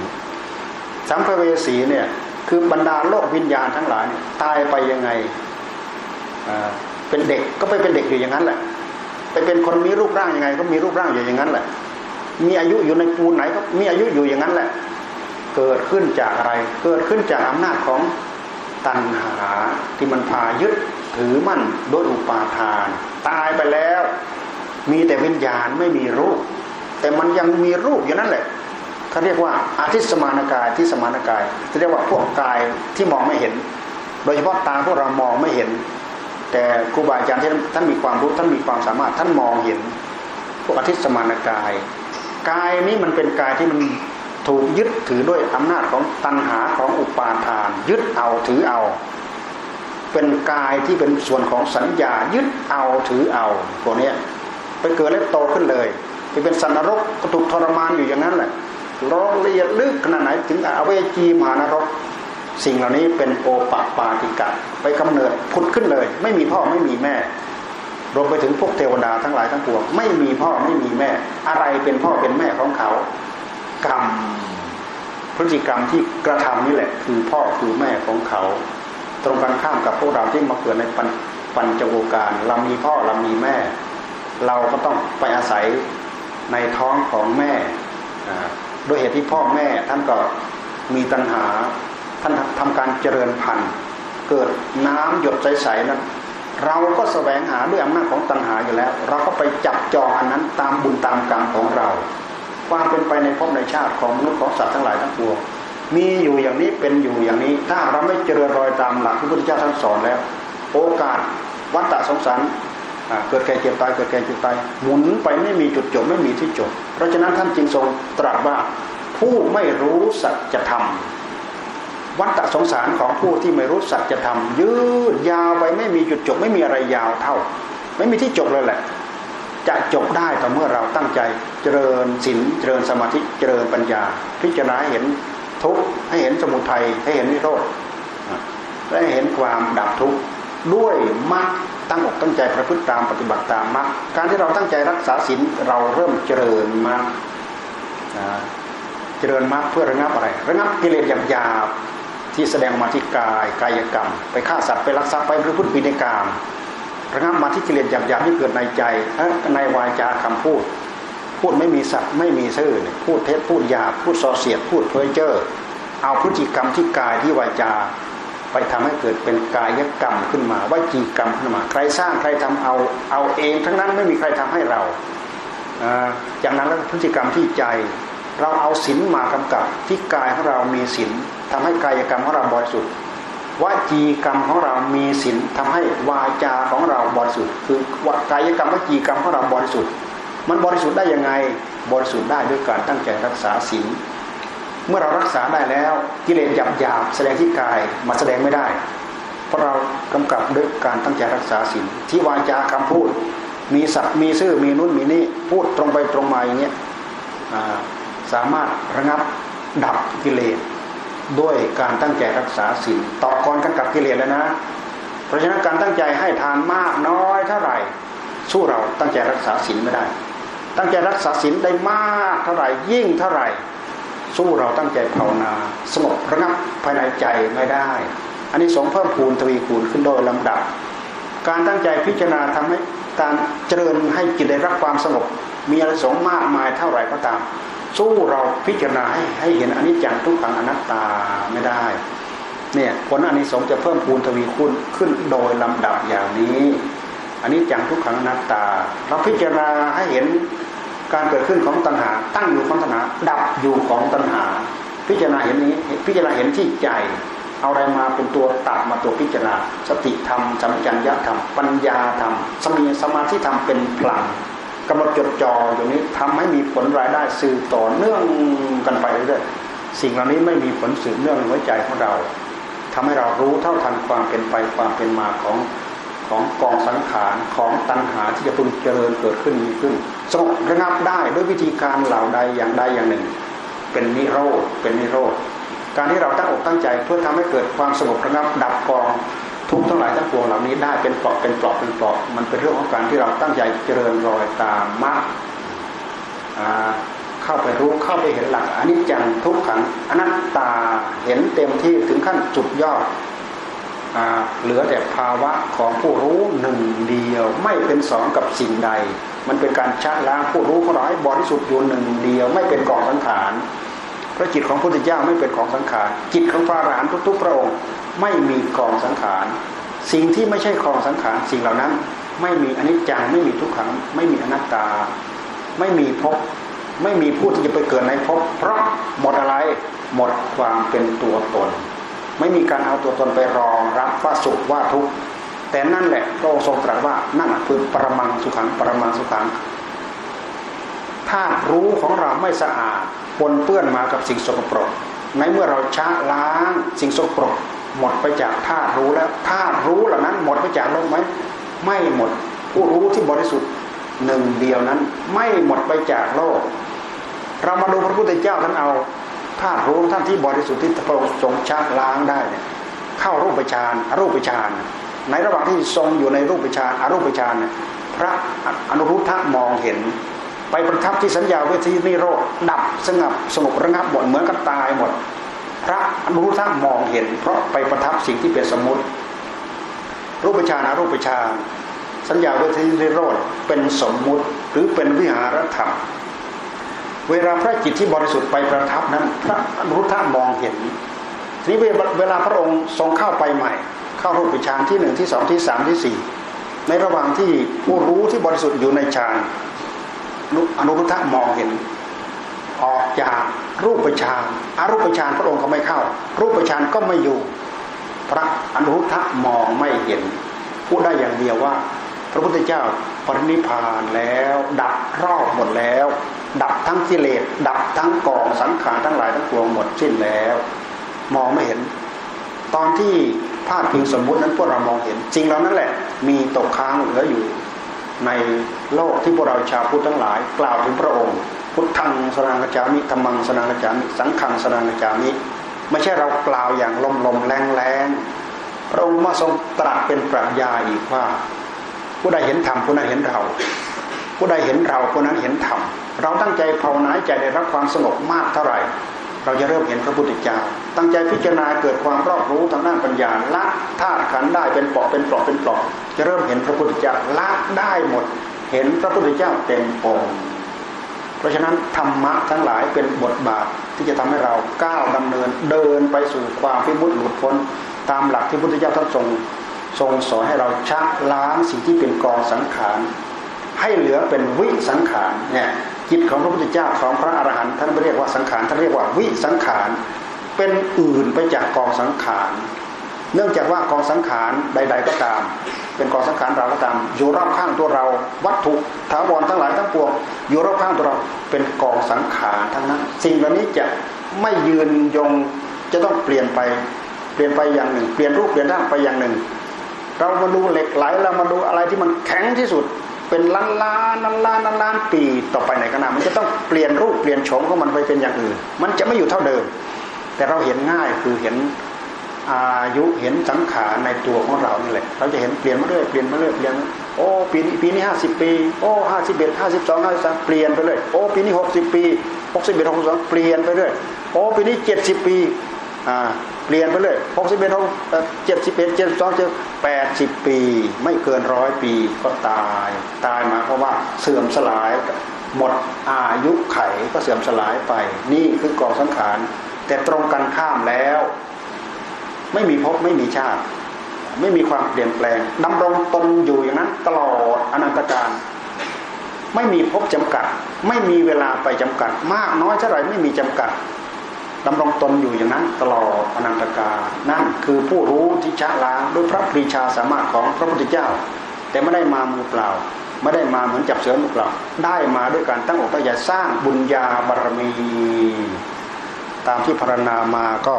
สัมภเวสีเนี่ยคือบรรดาโลกวิญญาณทั้งหลายตายไปยังไงเป็นเด็กก็ไปเป็นเด็กอยู่อย่างนั้นแหละ ไปเป็นคนมีรูปร่างยังไง ก็มีรูปร่างอยู่อย่างนั้นแหละ มีอายุอยู่ในปูนไหนก็มีอายุอยู่อย่างนั้นแหละ เกิดขึ้นจากอะไร เกิดขึ้นจากอำนาจของตัณหาที่มันพายึดถือมั่นโดยอุปาทาน ตายไปแล้ว มีแต่วิญญาณไม่มีรูป แต่มันยังมีรูปอยู่นั่นแหละเขาเรียกว่าอาทิสมานกายที่สมานกายที่เรียกว่าพวกกายที่มองไม่เห็น โดยเฉพาะตาพวกเรามองไม่เห็น แต่ครูบาอาจารย์ที่ท่านมีความรู้ท่านมีความสามารถท่านมองเห็น พวกอธิสมานกายกายนี้มันเป็นกายที่มันถูกยึดถือด้วยอำนาจของตัณหาของอุปาทาน ยึดเอาถือเอา เป็นกายที่เป็นส่วนของสัญญายึดเอาถือเอาพวกนี้ ไปเกิดแล้วโตขึ้นเลยไปเป็นสันนรกก็ถูกทรมานอยู่อย่างนั้นแหละร้องละเอียดลึกขนาดไหนถึงอเวจีมหานรก สิ่งเหล่านี้เป็นโอปปาติกะ ไปกำเนิดพุดขึ้นเลย ไม่มีพ่อไม่มีแม่ รวมไปถึงพวกเทวดาทั้งหลายทั้งปวงไม่มีพ่อไม่มีแม่ อะไรเป็นพ่อเป็นแม่ของเขา กรรมพฤติกรรมที่กระทำนี่แหละ คือพ่อคือแม่ของเขา ตรงกันข้ามกับพวกเราที่มาเกิดในปัญปัญจโวการเรามีพ่อเรามีแม่ เราก็ต้องไปอาศัยในท้องของแม่โดยเหตุที่พ่อแม่ท่านก็มีตัณหาท่านทำการเจริญพันธุ์ เกิดน้ำหยดใสๆนั้นเราก็แสวงหาด้วยอำนาจของตัณหาอยู่แล้ว เราก็ไปจับจองอันนั้นตามบุญตามกรรมของเรา ความเป็นไปในภพในชาติของมนุษย์ของสัตว์ทั้งหลายทั้งปวงมีอยู่อย่างนี้เป็นอยู่อย่างนี้ ถ้าเราไม่เจริญรอยตามหลักที่พระพุทธเจ้าท่านสอนแล้ว โอกาสวัฏฏะสงสาร เกิดแก่เจ็บตายเกิดแก่เจ็บตายหมุนไปไม่มีจุดจบไม่มีที่จบ เพราะฉะนั้นท่านจึงทรงตรัสว่าผู้ไม่รู้สัจธรรมวัฏสงสารของผู้ที่ไม่รู้สัจธรรมยืดยาวไปไม่มีจุดจบ ไม่มีอะไรยาวเท่า ไม่มีที่จบเลยแหละ จะจบได้ต่อเมื่อเราตั้งใจเจริญศีลเจริญสมาธิเจริญปัญญา พิจารณาเห็นทุกข์ให้เห็นสมุทัยให้เห็นนิโรธและเห็นความดับทุกข์ ด้วยมรรคตั้งอกตั้งใจประพฤติตามปฏิบัติตามมรรคการที่เราตั้งใจรักษาศีลเราเริ่มเจริญมรรคเจริญมรรคเพื่อระงับอะไรระงับกิเลสหยาบที่แสดงมาที่กายกายกรรม ไปฆ่าสัตว์ไปรักทรัพย์ไปพฤติปิในกรรมระงับมาที่กิเลสหยาบๆที่เกิดในใจในวาจาคำพูด พูดไม่มีสัตว์ไม่มีซื่อพูดเท็จพูดหยาบพูดส่อเสียดพูดเพ้อเจ้อเอาพฤติกรรมที่กายที่วาจา ไปทำให้เกิดเป็นกายกรรมขึ้นมาวจีกรรมขึ้นมา ใครสร้างใครทำเอาเอาเองทั้งนั้นไม่มีใครทำให้เราจากนั้นแล้วพฤติกรรมที่ใจเราเอาศีลมากำกับที่กายของเรามีศีลทำให้กายกรรมของเราบริสุทธิ์วจีกรรมของเรามีศีลทำให้วาจาของเราบริสุทธิ์คือกายกรรมวจีกรรมของเราบริสุทธิ์มันบริสุทธิ์ได้ยังไงบริสุทธิ์ได้ด้วยการตั้งใจรักษาศีล เมื่อเรารักษาได้แล้วกิเลสหยาบหยาบแสดงที่กายมาแสดงไม่ได้ เพราะเรากำกับด้วยการตั้งใจรักษาศีลที่วาจาคำพูด มีสัตว์มีซื่อมีนุ่นมีนี่พูดตรงไปตรงมาอย่างเงี้ยสามารถระงับดับกิเลสด้วยการตั้งใจรักษาศีลต่อกรกันกับกิเลสแล้วนะ เพราะฉะนั้นการตั้งใจให้ทานมากน้อยเท่าไหร่สู้เราตั้งใจรักษาศีลไม่ได้ ตั้งใจรักษาศีลได้มากเท่าไหร่ยิ่งเท่าไหร่ สู้เราตั้งใจภาวนา สงบระงับภายในใจไม่ได้ อันนี้สงเพิ่มพูนทวีคูณขึ้นโดยลำดับ การตั้งใจพิจารณาทำให้การเจริญให้จิตได้รับความสงบ มีอะสงมากมายเท่าไหร่ก็ตาม สู้เราพิจารณาให้ให้เห็นอนิจจังทุกขังอนัตตาไม่ได้เนี่ยผลอันนี้สงจะเพิ่มพูนทวีคูณขึ้นโดยลำดับอย่างนี้อันนี้จังทุกขังอนัตตา เราพิจารณาให้เห็น การเกิดขึ้นของตัณหา ตั้งอยู่ของตัณหา ดับอยู่ของตัณหา พิจารณาเห็นนี้ พิจารณาเห็นที่ใจ เอาอะไรมาเป็นตัวตัดมาตัวพิจารณา สติธรรมสัมจัญญธรรม ปัญญาธรรม สมีสมาธิธรรมเป็นพลังกำหนดจดจ่ออยู่นี้ทำให้มีผลรายได้สืบต่อเนื่องกันไปเรื่อยสิ่งเหล่านี้ไม่มีผลสืบเนื่องในหัวใจของเราทำให้เรารู้เท่าทันความเป็นไปความเป็นมาของ ของกองสังขารของตัณหาที่จะพึงเจริญเกิดขึ้นมีขึ้นสงบระงับได้ด้วยวิธีการเหล่าใดอย่างใดอย่างหนึ่ง เป็นนิโรธเป็นนิโรธการที่เราตั้งอกตั้งใจเพื่อทำให้เกิดความสงบระงับดับกองทุกทั้งหลายทั้งปวงเหล่านี้ได้เป็นปลอกเป็นปลอกเป็นปลอกมันเป็นเรื่องของการที่เราตั้งใจเจริญรอยตามมรรคเข้าไปรู้เข้าไปเห็นหลักอนิจจังทุกขังอนัตตาเห็นเต็มที่ถึงขั้นจุดยอด เหลือแต่ภาวะของผู้รู้หนึ่งเดียว ไม่เป็นสองกับสิ่งใด มันเป็นการชะล้างผู้รู้ของเราให้บริสุทธิ์อยู่หนึ่งเดียว ไม่เป็นกองสังขารพระจิตของพระพุทธเจ้าไม่เป็นของสังขารจิตของพระอรหันต์ทุกๆพระองค์ไม่มีกองสังขารสิ่งที่ไม่ใช่กองสังขารสิ่งเหล่านั้น ไม่มีอนิจจังไม่มีทุกขังไม่มีอนัตตา ไม่มีภพไม่มีผู้ที่จะไปเกิดในภพเพราะหมดอะไรหมดความเป็นตัวตน ไม่มีการเอาตัวตนไปรองรับว่าสุขว่าทุกข์แต่นั่นแหละพระองค์ทรงตรัสว่านั่นคือปรมังสุขังปรมังสุขังถ้ารู้ของเราไม่สะอาดปนเปื้อนมากับสิ่งสกปรกในเมื่อเราชะล้างสิ่งสกปรกหมดไปจากธาตุรู้แล้วธาตุรู้เหล่านั้นหมดไปจากโลกไหมไม่หมดผู้รู้ที่บริสุทธิ์หนึ่งเดียวนั้นไม่หมดไปจากโลก เรามาดูพระพุทธเจ้าท่านเอา ธาตุรู้ท่านที่บริสุทธิ์ที่พระองค์ทรงชักล้างได้เนี่ยเข้ารูปฌานอรูปฌานในระหว่างที่ทรงอยู่ในรูปฌานอรูปฌานพระอนุรุทธะมองเห็น ไปประทับที่สัญญาเวทีนิโรธดับสงบสงบระงับหมดเหมือนกับตายหมด พระอนุรุทธะมองเห็น เพราะไปประทับสิ่งที่เป็นสมมติ รูปฌานอรูปฌานสัญญาเวทีนิโรธเป็นสมมุติหรือเป็นวิหารธรรม เวลาพระจิตที่บริสุทธิ์ไปประทับนั้น พระอนุรุทธะมองเห็นทีนี้เวลาพระองค์ทรงเข้าไปใหม่ เข้ารูปฌานที่หนึ่งที่สองที่สามที่สี่ในระหว่างที่ผู้รู้ที่บริสุทธิ์อยู่ในฌานอนุรุทธะมองเห็น ออกจากรูปฌานอารูปฌานพระองค์ก็ไม่เข้า รูปฌานก็ไม่อยู่ พระอนุรุทธะมองไม่เห็นพูดได้อย่างเดียวว่า พระพุทธเจ้าปรินิพานแล้ว ดับรอบหมดแล้ว ดับทั้งกิเลสดับทั้งกองสังขารทั้งหลายทั้งปวงหมดสิ้นแล้ว มองไม่เห็น ตอนที่ภาพพิงสมมุตินั้นพวกเรามองเห็น จริงแล้วนั่นแหละ มีตกค้างเหลืออยู่ในโลกที่พวกเราชาวพุทธทั้งหลาย กล่าวถึงพระองค์ พุทธังสนางจามิธรรมังสนางจามิสังขังสนางจามิ ไม่ใช่เรากล่าวอย่างลมลมแรงแรงพระองค์มาทรงตรัสเป็นปรัชญาอีกว่า ผู้ใดเห็นธรรมผู้นั้นเห็นเรา ผู้ใดเห็นเราผู้นั้นเห็นธรรม เราตั้งใจภาวนาใจได้รับความสงบมากเท่าไหร่ เราจะเริ่มเห็นพระพุทธเจ้า ตั้งใจพิจารณาเกิดความรอบรู้ทางด้านปัญญาละธาตุขันได้เป็นปลอกเป็นปลอกเป็นปลอกจะเริ่มเห็นพระพุทธเจ้าละได้หมด เห็นพระพุทธเจ้าเต็มองค์เพราะฉะนั้นธรรมะทั้งหลายเป็นบทบาทที่จะทำให้เราก้าวดำเนินเดินไปสู่ความพิมุติหลุดพ้น ตามหลักที่พุทธเจ้าท่านทรงทรงสอนให้เราชักล้างสิ่งที่เป็นกองสังขารให้เหลือเป็นวิสังขารเนี่ย จิตของพระพุทธเจ้าของพระอรหันต์ท่านไม่เรียกว่าสังขารท่านเรียกว่าวิสังขารเป็นอื่นไปจากกองสังขารเนื่องจากว่ากองสังขารใด ๆ ก็ตาม เป็นกองสังขารเราก็ตาม อยู่รอบข้างตัวเรา วัตถุถาวรทั้งหลายทั้งปวงอยู่รอบข้างตัวเราเป็นกองสังขารทั้งนั้น สิ่งเหล่านี้จะไม่ยืนยงจะต้องเปลี่ยนไปเปลี่ยนไปอย่างหนึ่ง เปลี่ยนรูปเปลี่ยนร่างไปอย่างหนึ่ง เรามาดูเหล็กไหลเรามาดูอะไรที่มันแข็งที่สุด เป็นล้านล้านล้านล้านล้านล้านปีต่อไปในขณะมันจะต้องเปลี่ยนรูปเปลี่ยนโฉมของมันไปเป็นอย่างอื่น มันจะไม่อยู่เท่าเดิม แต่เราเห็นง่ายคือเห็นอายุเห็นสังขารในตัวของเรานี่แหละ เราจะเห็นเปลี่ยนมาเรื่อยเปลี่ยนมาเรื่อยเปลี่ยนโอ้ปีนี้ปีนี้ห้าสิบปี โอ้ห้าสิบเอ็ดห้าสิบสองห้าสิบสามเปลี่ยนไปเรื่อยโอ้ปีนี้หกสิบปีหกสิบเอ็ดหกสิบสองเปลี่ยนไปเรื่อยโอ้ปีนี้เจ็ดสิบปีอ่า เปลี่ยนไปเรื่อยหกสิบเอ็ดหกเจ็ดสิบเอ็ดเจ็ดสองเจ็ดแปดสิบปี ไม่เกินร้อยปีก็ตายตายมาเพราะว่าเสื่อมสลายหมดอายุไขก็เสื่อมสลายไป นี่คือกองสังขาร แต่ตรงกันข้ามแล้ว ไม่มีภพไม่มีชาติ ไม่มีความเปลี่ยนแปลงดำรงตนอยู่อย่างนั้น ตลอดอนันตการไม่มีภพจำกัด ไม่มีเวลาไปจำกัด มากน้อยเท่าไรไม่มีจำกัด ดำรงตนอยู่อย่างนั้นตลอดอนันตการนั่นคือผู้รู้ที่ชะล้างด้วยพระปรีชาสามารถของพระพุทธเจ้า แต่ไม่ได้มามือเปล่า ไม่ได้มาเหมือนจับเสือมือเปล่า ได้มาด้วยการตั้งอกตั้งใจสร้างบุญญาบารมี ตามที่พรรณนามาก็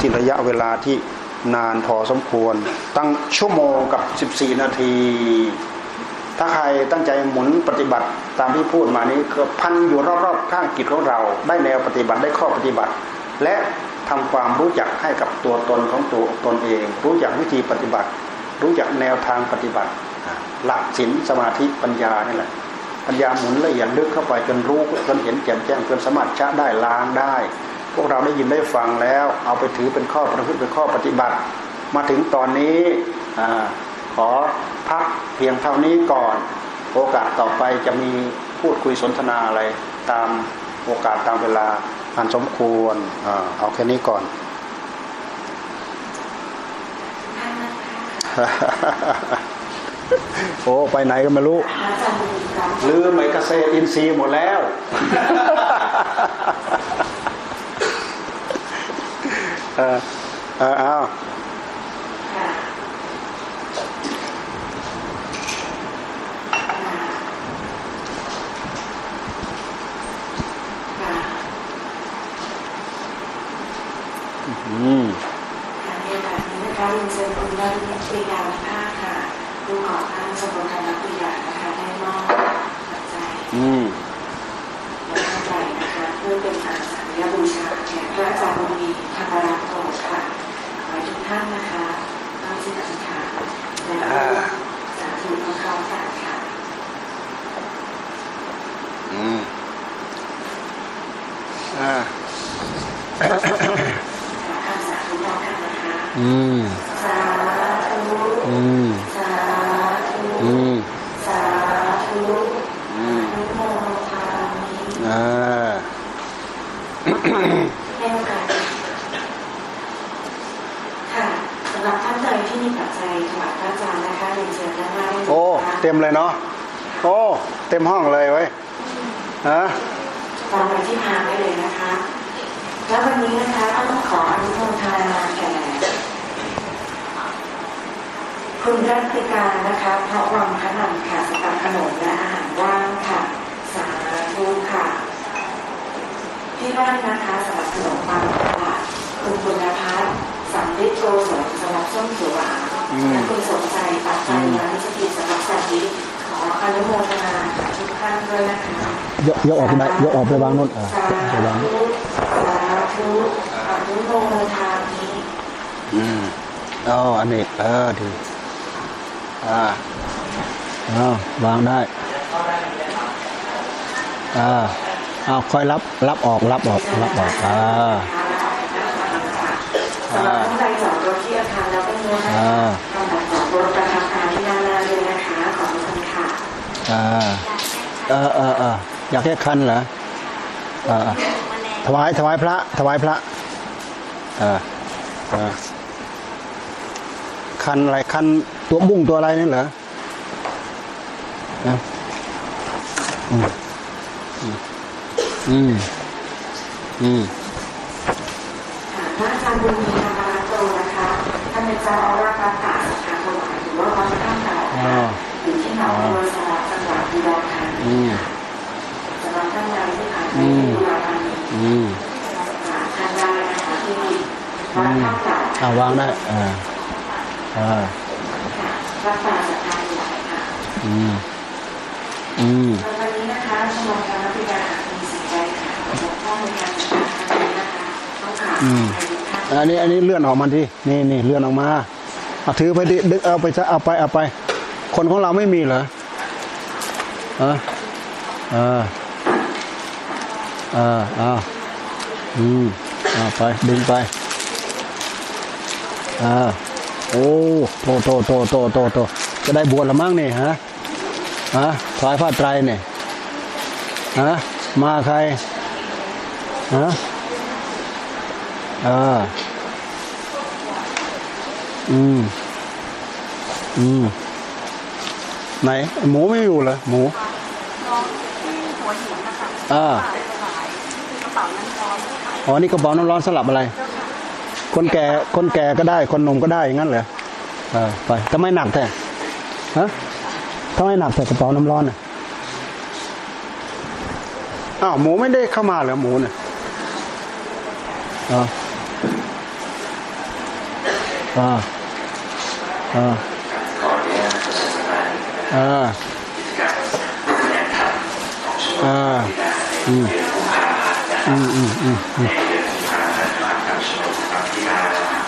สิ้นระยะเวลาที่นานพอสมควร ตั้งชั่วโมงกับ 14 นาที ถ้าใครตั้งใจหมุนปฏิบัติตามที่พูดมานี้ก็พันอยู่รอบๆข้างกิจของเรา ได้แนวปฏิบัติได้ข้อปฏิบัติ และทำความรู้จักให้กับตัวตนของตัวตนเอง รู้จักวิธีปฏิบัติ รู้จักแนวทางปฏิบัติ หลักศีลสมาธิปัญญานี่แหละปัญญาหมุนละเอียดลึกเข้าไปจนรู้จนเห็นแจ่มแจ้งจนสามารถชะได้ล้างได้ พวกเราได้ยินได้ฟังแล้ว เอาไปถือเป็นข้อประพฤติเป็นข้อปฏิบัติ มาถึงตอนนี้ขอพักเพียงเท่านี้ก่อน โอกาสต่อไปจะมีพูดคุยสนทนาอะไรตามโอกาสตามเวลา อันสมควรอาเอาแค่นี้ก่อนท่านนะคะโอ้ไปไหนก็ไม่รู้พระอาจารย์บุญรัมย์ลืมไอ้เกษตรอินทรีย์หมดแล้ว เออเออเอา ค่ะค่ะ อืมค่ะในโอกาสนี้นะคะเรียนเชิญคุณนริปริยาภาคค่ะผู้ก่อตั้งสมรคณะปริยานะคะได้มอบปัจจัยอืมและปัจจัยนะคะเพื่อเป็นอาสาฬบูชาแก่พระอาจารย์บุญมีธรรมรัตน์โตค่ะขอให้ทุกท่านนะคะตั้งจิตอธิษฐานและสาธุพร้อมๆกันค่ะอืมอ่า ขอคำสาธุพร้อมกันนะคะ อืมสาธุอืมสาธุอืมสาธุอืมอนุโมทามิอ่าในโอกาสนี้ค่ะสำหรับท่านใดที่มีปัจจัยถวายพระอาจารย์นะคะเรียนเชิญด้านหน้าได้เลยโอ้นะคะเต็มเลยเนาะโอ้เต็มห้องเลยไว้ยฮะตามไปที่พานได้เลยนะคะ แล้ววันนี้นะคะก็ต้องขออนุโมทนาแก่ คุณรัติการนะคะเพราะวังขนมค่ะสำหรับขนมและอาหารว่างค่ะ สาธุค่ะ ที่บ้านนะคะสำหรับขนมปังค่ะคุณปุณพัฒน์สัมฤทธิ์โกศลสำหรับส้มเขียวหวานและคุณสมใจปัจจัยยานิสกิจสำหรับสัตว์นี้ขออนุโมทนากับทุกท่านด้วยนะคะยกยกออกไปไหนยกออกไปวางโน่นอ่าสาไปวางธุสาธุอนุโมทามิอืมอ๋ออันนี้เออดี อ่าอ้าววางได้อ่าอ้าวค่อยรับรับออกรับออกรับออกอ่าสำหรับท่านใดจอดรถที่อาคารแล้วก็เนื้อนะอ่าคะลำดับจอดรถประทับการที่ด้านหน้าเลยนะคะขอบคุณค่ะอ่าเออเออเอออยากแค่คันเหรออ่าถวายถวายพระ ถวายพระอ่าอ่าคันอะไรคัน ตัวบุ้งตัวอะไรนี่เหรอนะอืม อืมอืมค่ะพระอาจารย์บุญมีธรรมรัตโตนะคะท่านเป็นเจ้าอาวาสวัดป่าสัทธาถวายหรือว่าวัดข้างเก่าอ๋ออยู่ที่หนองบัวสระจังหวัดอุดรธานีอืมสำหรับท่านใดที่ผ่านไปอืมที่อุดรธานีอืมท่านได้นะคะที่วัดข้างเก่าอ่าวางได้อ่าอ่า วัดป่าสัทธาถวายค่ะอืมอืมวันนี้นะคะชมรมการพิการมีสิ่งใดค่ะบกพร่องในการจัดการนี้นะคะต้องกราออภันอันนี้อันนี้เลื่อนออกมาที่นี่นี่เลื่อนออกมาเอาถือไปดิดึกเอาไปซะเอาไปเอาไป คนของเราไม่มีเหรอเออเออเออเอาอืมเอาไปดึงไปอ่า โอ้โตโตโตโตโตโตจะได้บวชละมั้งนี่ฮะฮะถวายผ้าไตรเนี่ยฮะมาใครฮะอ่าอืมอืมไหน หมูไม่อยู่เหรอหมูน้องที่หัวหินนะคะอ่าฝากถวายกระเป๋าน้ำร้อนค่ะอ๋อนี่กระเป๋าน้ำร้อนสลับอะไร คนแก่คนแก่ก็ได้ คนหนุ่มก็ได้อย่างนั้นเหรอเออไปทำไมหนักแท้ฮะทำไมหนักแต่กระเป๋าน้ำร้อนอะอ้าวหมูไม่ได้เข้ามาเหรอหมูเนี่ยอ่าอ่าออาอ่าองชมรมอ่าบิดาในเดือนกุมอืมอืมอืม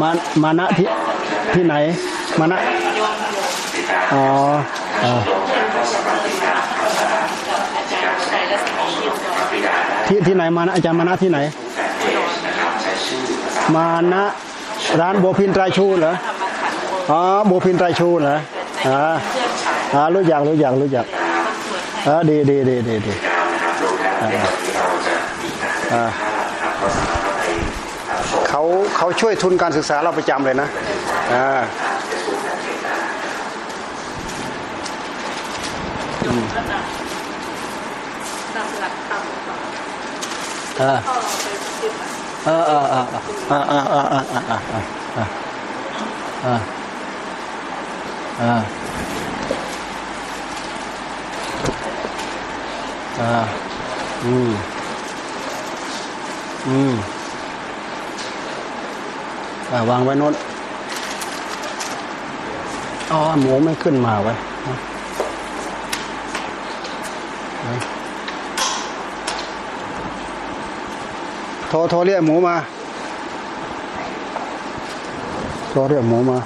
มามานะที่ที่ไหน มานะอ๋อที่ที่ไหนมานะอาจารย์มานะที่ไหน มานะร้านโบพินไตรชูเหรออ๋อโบพินไตรชูเหรออ่ารู้จักรู้จักรู้จักอ่าดีดีดีดีดีอ่า เขาเขาช่วยทุนการศึกษาเราประจำเลยนะอ่านำหลักธรรมมาอ่าก็ไปปฏิบัติอ่าอ่าอ่าอ่าอ่าอ่าอ่าอ่าอ่าอ่าอ่าอ่าอ่าอืมอืมอ่า วางไว้โน้นอ๋อหมูไม่ขึ้นมาไว้โทรโทรเรียกหมูมาโทรเรียกหมูมา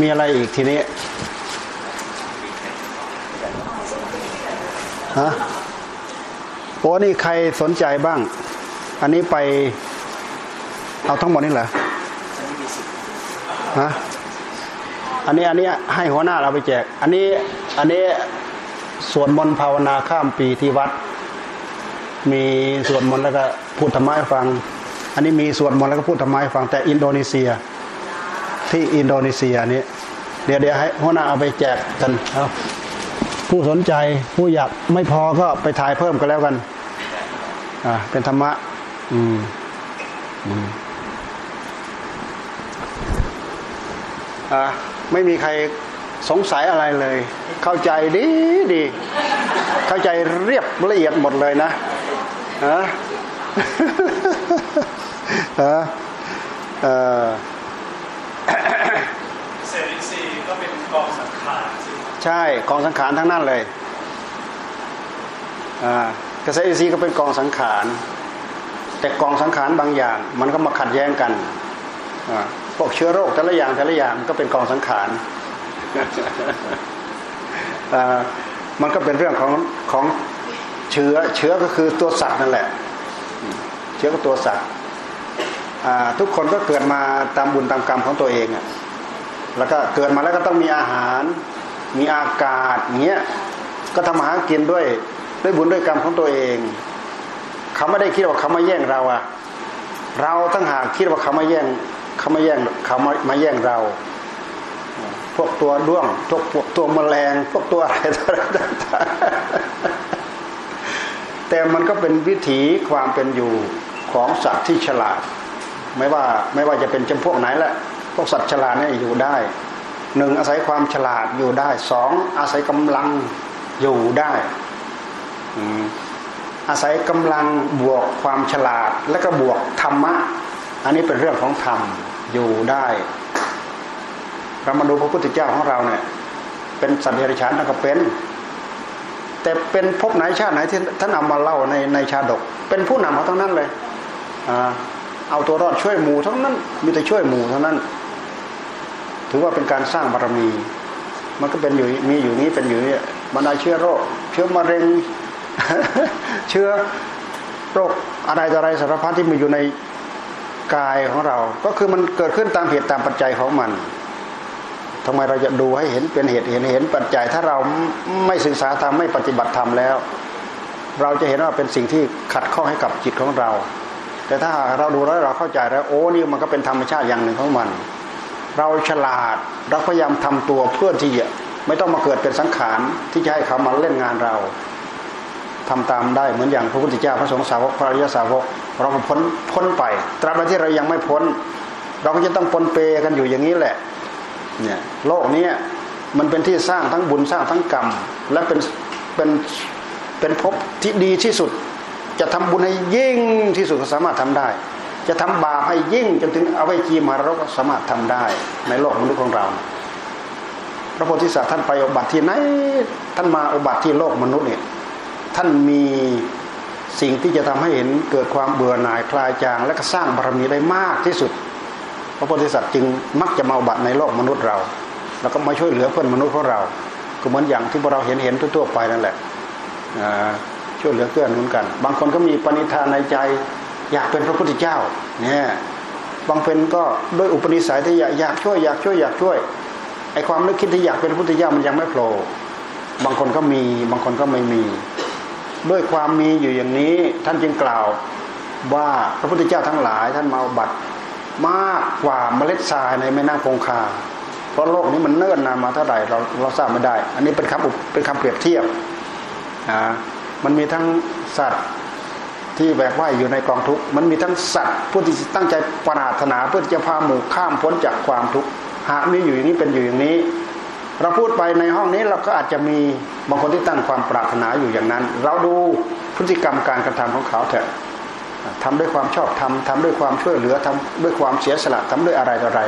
มีอะไรอีกทีนี้ ฮะโอ้นี่ใครสนใจบ้าง อันนี้ไปเอาทั้งหมดนี่เหรอฮะอันนี้อันนี้ให้หัวหน้าเราไปแจก อันนี้อันนี้สวดมนต์ภาวนาข้ามปีที่วัด มีสวดมนต์แล้วก็พูดธรรมะให้ฟัง อันนี้มีสวดมนต์แล้วก็พูดธรรมะให้ฟังแต่อินโดนีเซีย ที่อินโดนีเซียนี้เดี๋ยวเดี๋ยวให้หัวหน้าเอาไปแจกกันเอา ผู้สนใจผู้อยากไม่พอก็ไปถ่ายเพิ่มก็แล้วกันอ่าเป็นธรรมะ อืมอืมอ่าไม่มีใครสงสัยอะไรเลย เข้าใจดีดี เข้าใจเรียบละเอียดหมดเลยนะฮะฮะเออ เศษอินทรีย์ก็เป็นกองสังขาร ใช่กองสังขารทั้งนั้นเลยอ่าเกษตรอินทรีย์ก็เป็นกองสังขาร แต่กองสังขารบางอย่าง มันก็มาขัดแย้งกันพวกเชื้อโรคแต่ละอย่างแต่ละอย่างก็เป็นกองสังขารอ่ามันก็เป็นเรื่องของของเชื้อเชื้อก็คือตัวสัตว์นั่นแหละ เชื้อก็ตัวสัตว์อ่าทุกคนก็เกิดมาตามบุญตามกรรมของตัวเองอะแล้วก็เกิดมาแล้วก็ต้องมีอาหาร มีอากาศเงี้ยก็ทำมาหากินด้วยด้วยบุญด้วยกรรมของตัวเองเขาไม่ได้คิดว่าเขามาแย่งเราอะเราตั้งหากคิดว่าเขามาแย่งเขามาแย่งเขามามาแย่งเรา พวกตัวด้วงพวกพวกตัวแมลง พวกตัวอะไรต่างๆแต่มันก็เป็นวิถีความเป็นอยู่ของสัตว์ที่ฉลาด ไม่ว่าไม่ว่าจะเป็นจำพวกไหนแหละพวกสัตว์ฉลาดนี่อยู่ได้ หนึ่งอาศัยความฉลาดอยู่ได้สองอาศัยกำลังอยู่ได้อาศัยกำลังบวกความฉลาดและก็บวกธรรมะ อันนี้เป็นเรื่องของธรรมอยู่ได้เรามาดูพระพุทธเจ้าของเราเนี่ย เป็นสัตว์เดรัจฉานท่านก็เป็น แต่เป็นภพไหนชาติไหนที่ท่านเอามาเล่าในในชาดก เป็นผู้นำเขาทั้งนั้นเลยเอาตัวรอดช่วยหมู่ทั้งนั้น มีแต่ช่วยหมู่ทั้งนั้น ถือว่าเป็นการสร้างบารมี มันก็เป็นอยู่มีอยู่นี้เป็นอยู่นี้บรรดาเชื้อโรค เชื้อมะเร็ง เชื้อโรคอะไรต่ออะไรสารพัดที่มีอยู่ในกายของเรา ก็คือมันเกิดขึ้นตามเหตุตามปัจจัยของมันทำไมเราจะดูให้เห็นเป็นเหตุเห็นเห็นปัจจัย ถ้าเราไม่ศึกษาธรรมไม่ปฏิบัติธรรมแล้ว เราจะเห็นว่าเป็นสิ่งที่ขัดข้องให้กับจิตของเรา แต่ถ้าเราดูแล้วเราเข้าใจแล้วโอ้นี่มันก็เป็นธรรมชาติอย่างหนึ่งของมัน เราฉลาดเราพยายามทำตัวเพื่อที่จะไม่ต้องมาเกิดเป็นสังขารที่จะให้เขามาเล่นงานเราทำตามได้เหมือนอย่างพระพุทธเจ้าพระสงฆ์สาวกพระอริยสาวก เราพ้นพ้นไป ตราบใดที่เรายังไม่พ้น เราก็จะต้องปนเปกันอยู่อย่างนี้แหละเนี่ยโลกนี้มันเป็นที่สร้างทั้งบุญสร้างทั้งกรรม และเป็นเป็นเป็นภพที่ดีที่สุด จะทำบุญให้ยิ่งที่สุดก็สามารถทำได้ จะทำบาปให้ยิ่งจนถึงเอาไว้จีมาเราก็สามารถทำได้ในโลกมนุษย์ของเรา พระโพธิสัตว์ท่านไปอุบัติที่ไหนท่านมาอุบัติที่โลกมนุษย์เนี่ยท่านมีสิ่งที่จะทำให้เห็นเกิดความเบื่อหน่ายคลายจาง และก็สร้างบารมีได้มากที่สุด พระโพธิสัตว์จึงมักจะมาอุบัตรในโลกมนุษย์เรา แล้วก็มาช่วยเหลือเพื่อนมนุษย์ของเรา ก็เหมือนอย่างที่พวกเราเห็นเห็นทั่วๆไปนั่นแหละช่วยเหลือเพื่อนนุนกัน บางคนก็มีปณิธานในใจ อยากเป็นพระพุทธเจ้าเนี่ยบางเป็นก็ด้วยอุปนิสัยที่อยากอยากช่วยอยากช่วยอยากช่วยไอความนึกคิดที่อยากเป็นพระพุทธเจ้ามันยังไม่โผล่บางคนก็มีบางคนก็ไม่มี ด้วยความมีอยู่อย่างนี้ท่านจึงกล่าวว่าพระพุทธเจ้าทั้งหลายท่านมาบัตรมากกว่าเมล็ดทรายในแม่น้ำคงคา เพราะโลกนี้มันเนิ่นนานมาเท่าไหร่เราเราทราบไม่ได้ อันนี้เป็นคำเป็นคำเปรียบเทียบอ่ามันมีทั้งสัตว์ ที่แบกว่ายอยู่ในกองทุกข์มันมีทั้งสัตว์ผู้ที่ตั้งใจปรารถนาเพื่อจะพาหมู่ข้ามพ้นจากความทุกข์หากมีอยู่อย่างนี้เป็นอยู่อย่างนี้ เราพูดไปในห้องนี้เราก็อาจจะมีบางคนที่ตั้งความปรารถนาอยู่อย่างนั้น เราดูพฤติกรรมการกระทำของเขาเถอะทำด้วยความชอบทำทำด้วยความช่วยเหลือทำด้วยความเสียสละทำด้วยอะไรต่ออะไร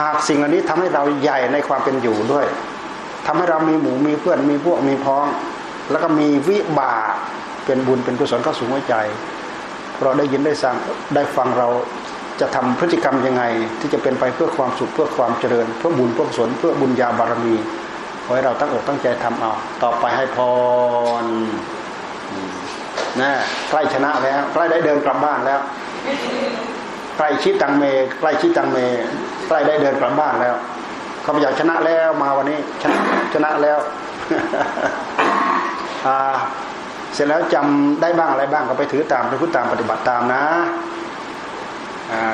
หากสิ่งอันนี้ทำให้เราใหญ่ในความเป็นอยู่ด้วยทำให้เรามีหมู่มีเพื่อนมีพวกมีพ้อง แล้วก็มีวิบาก เป็นบุญเป็นกุศลเข้าสู่หัวใจเราได้ยินได้สังได้ฟังเราจะทำพฤติกรรมยังไง ที่จะเป็นไปเพื่อความสุขเพื่อความเจริญ เพื่อบุญเพื่อกุศลเพื่อบุญญาบารมีขอให้เราตั้งอกตั้งใจทำเอา ต่อไปให้พรนะใกล้ชนะแล้วใกล้ได้เดินกลับบ้านแล้วใกล้ชิดตังเมใกล้ชิดตังเมใกล้ได้เดินกลับบ้านแล้วเขาอยากชนะแล้วมาวันนี้ชนะชนะแล้วอ่า เสร็จแล้วจำได้บ้างอะไรบ้างก็ไปถือตามไปพูดตามปฏิบัติตามนะอ่า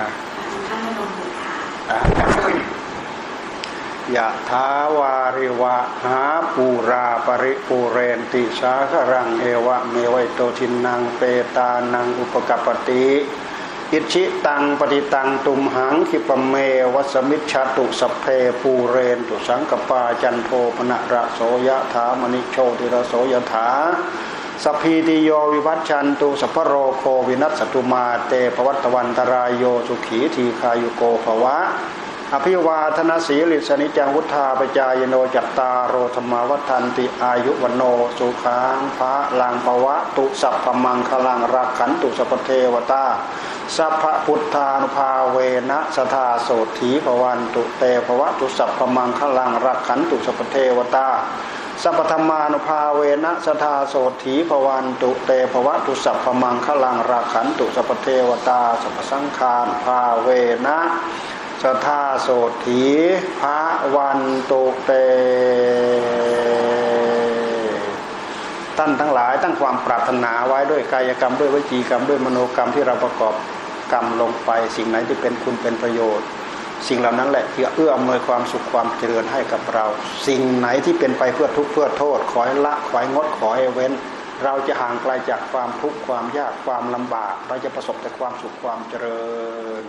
อยะทาวาริวะหาปูราปริปูเรนติสาครังเอวะเมวัยโตทินนางเปตานังอุปกปติ อิจฉิตังปัตถิตังตุมหัง ขิปปะเมวะ สะมิชฌะตุ สัพเพปูเรนตุสังกัปปาจันโทปัณณะระโสยะถา มะณิโชติระโสยะถา สัพพีติโยวิวัชชันตุสัพพะโรโควินัสสะตุมาเต ภะวัตวันตะราโยสุขีทีฆายุโก ภะวะ อะภิวาทะนะสีลิสสะ นิจจังวุฑฒาปะจายิโนจัตตาโรธัมมา วัฑฒันติอายุวัณโณ สุขัง พะลังลังปวะ ตุสัพพมังคลังรักขันตุสัพเทวตาสัพพพุทธานุภาเวนะสทาโสถีภวันตุเตภวะตุสัพพมังคลังรักขันตุสัพเทวตา สัพพธรรมานุภาเวนะสทาโสถีภวันตุเตภวะตุสัพพมังคลังรักขันตุสัพเทวตาสัพสังฆานภาเวนะสทาโสถีพระวันตุเตท่านทั้งหลายตั้งความปรารถนาไว้ด้วยกายกรรมด้วยวิจีกรรมด้วยมโนกรรมที่เราประกอบกรรมลงไป สิ่งไหนที่เป็นคุณเป็นประโยชน์ สิ่งเหล่านั้นแหละที่เอื้ออำนวยความสุขความเจริญให้กับเรา สิ่งไหนที่เป็นไปเพื่อทุกข์เพื่อโทษ ขอให้ละขอให้งดขอให้เว้น เราจะห่างไกลจากความทุกข์ความยากความลำบาก เราจะประสบแต่ความสุขความเจริญ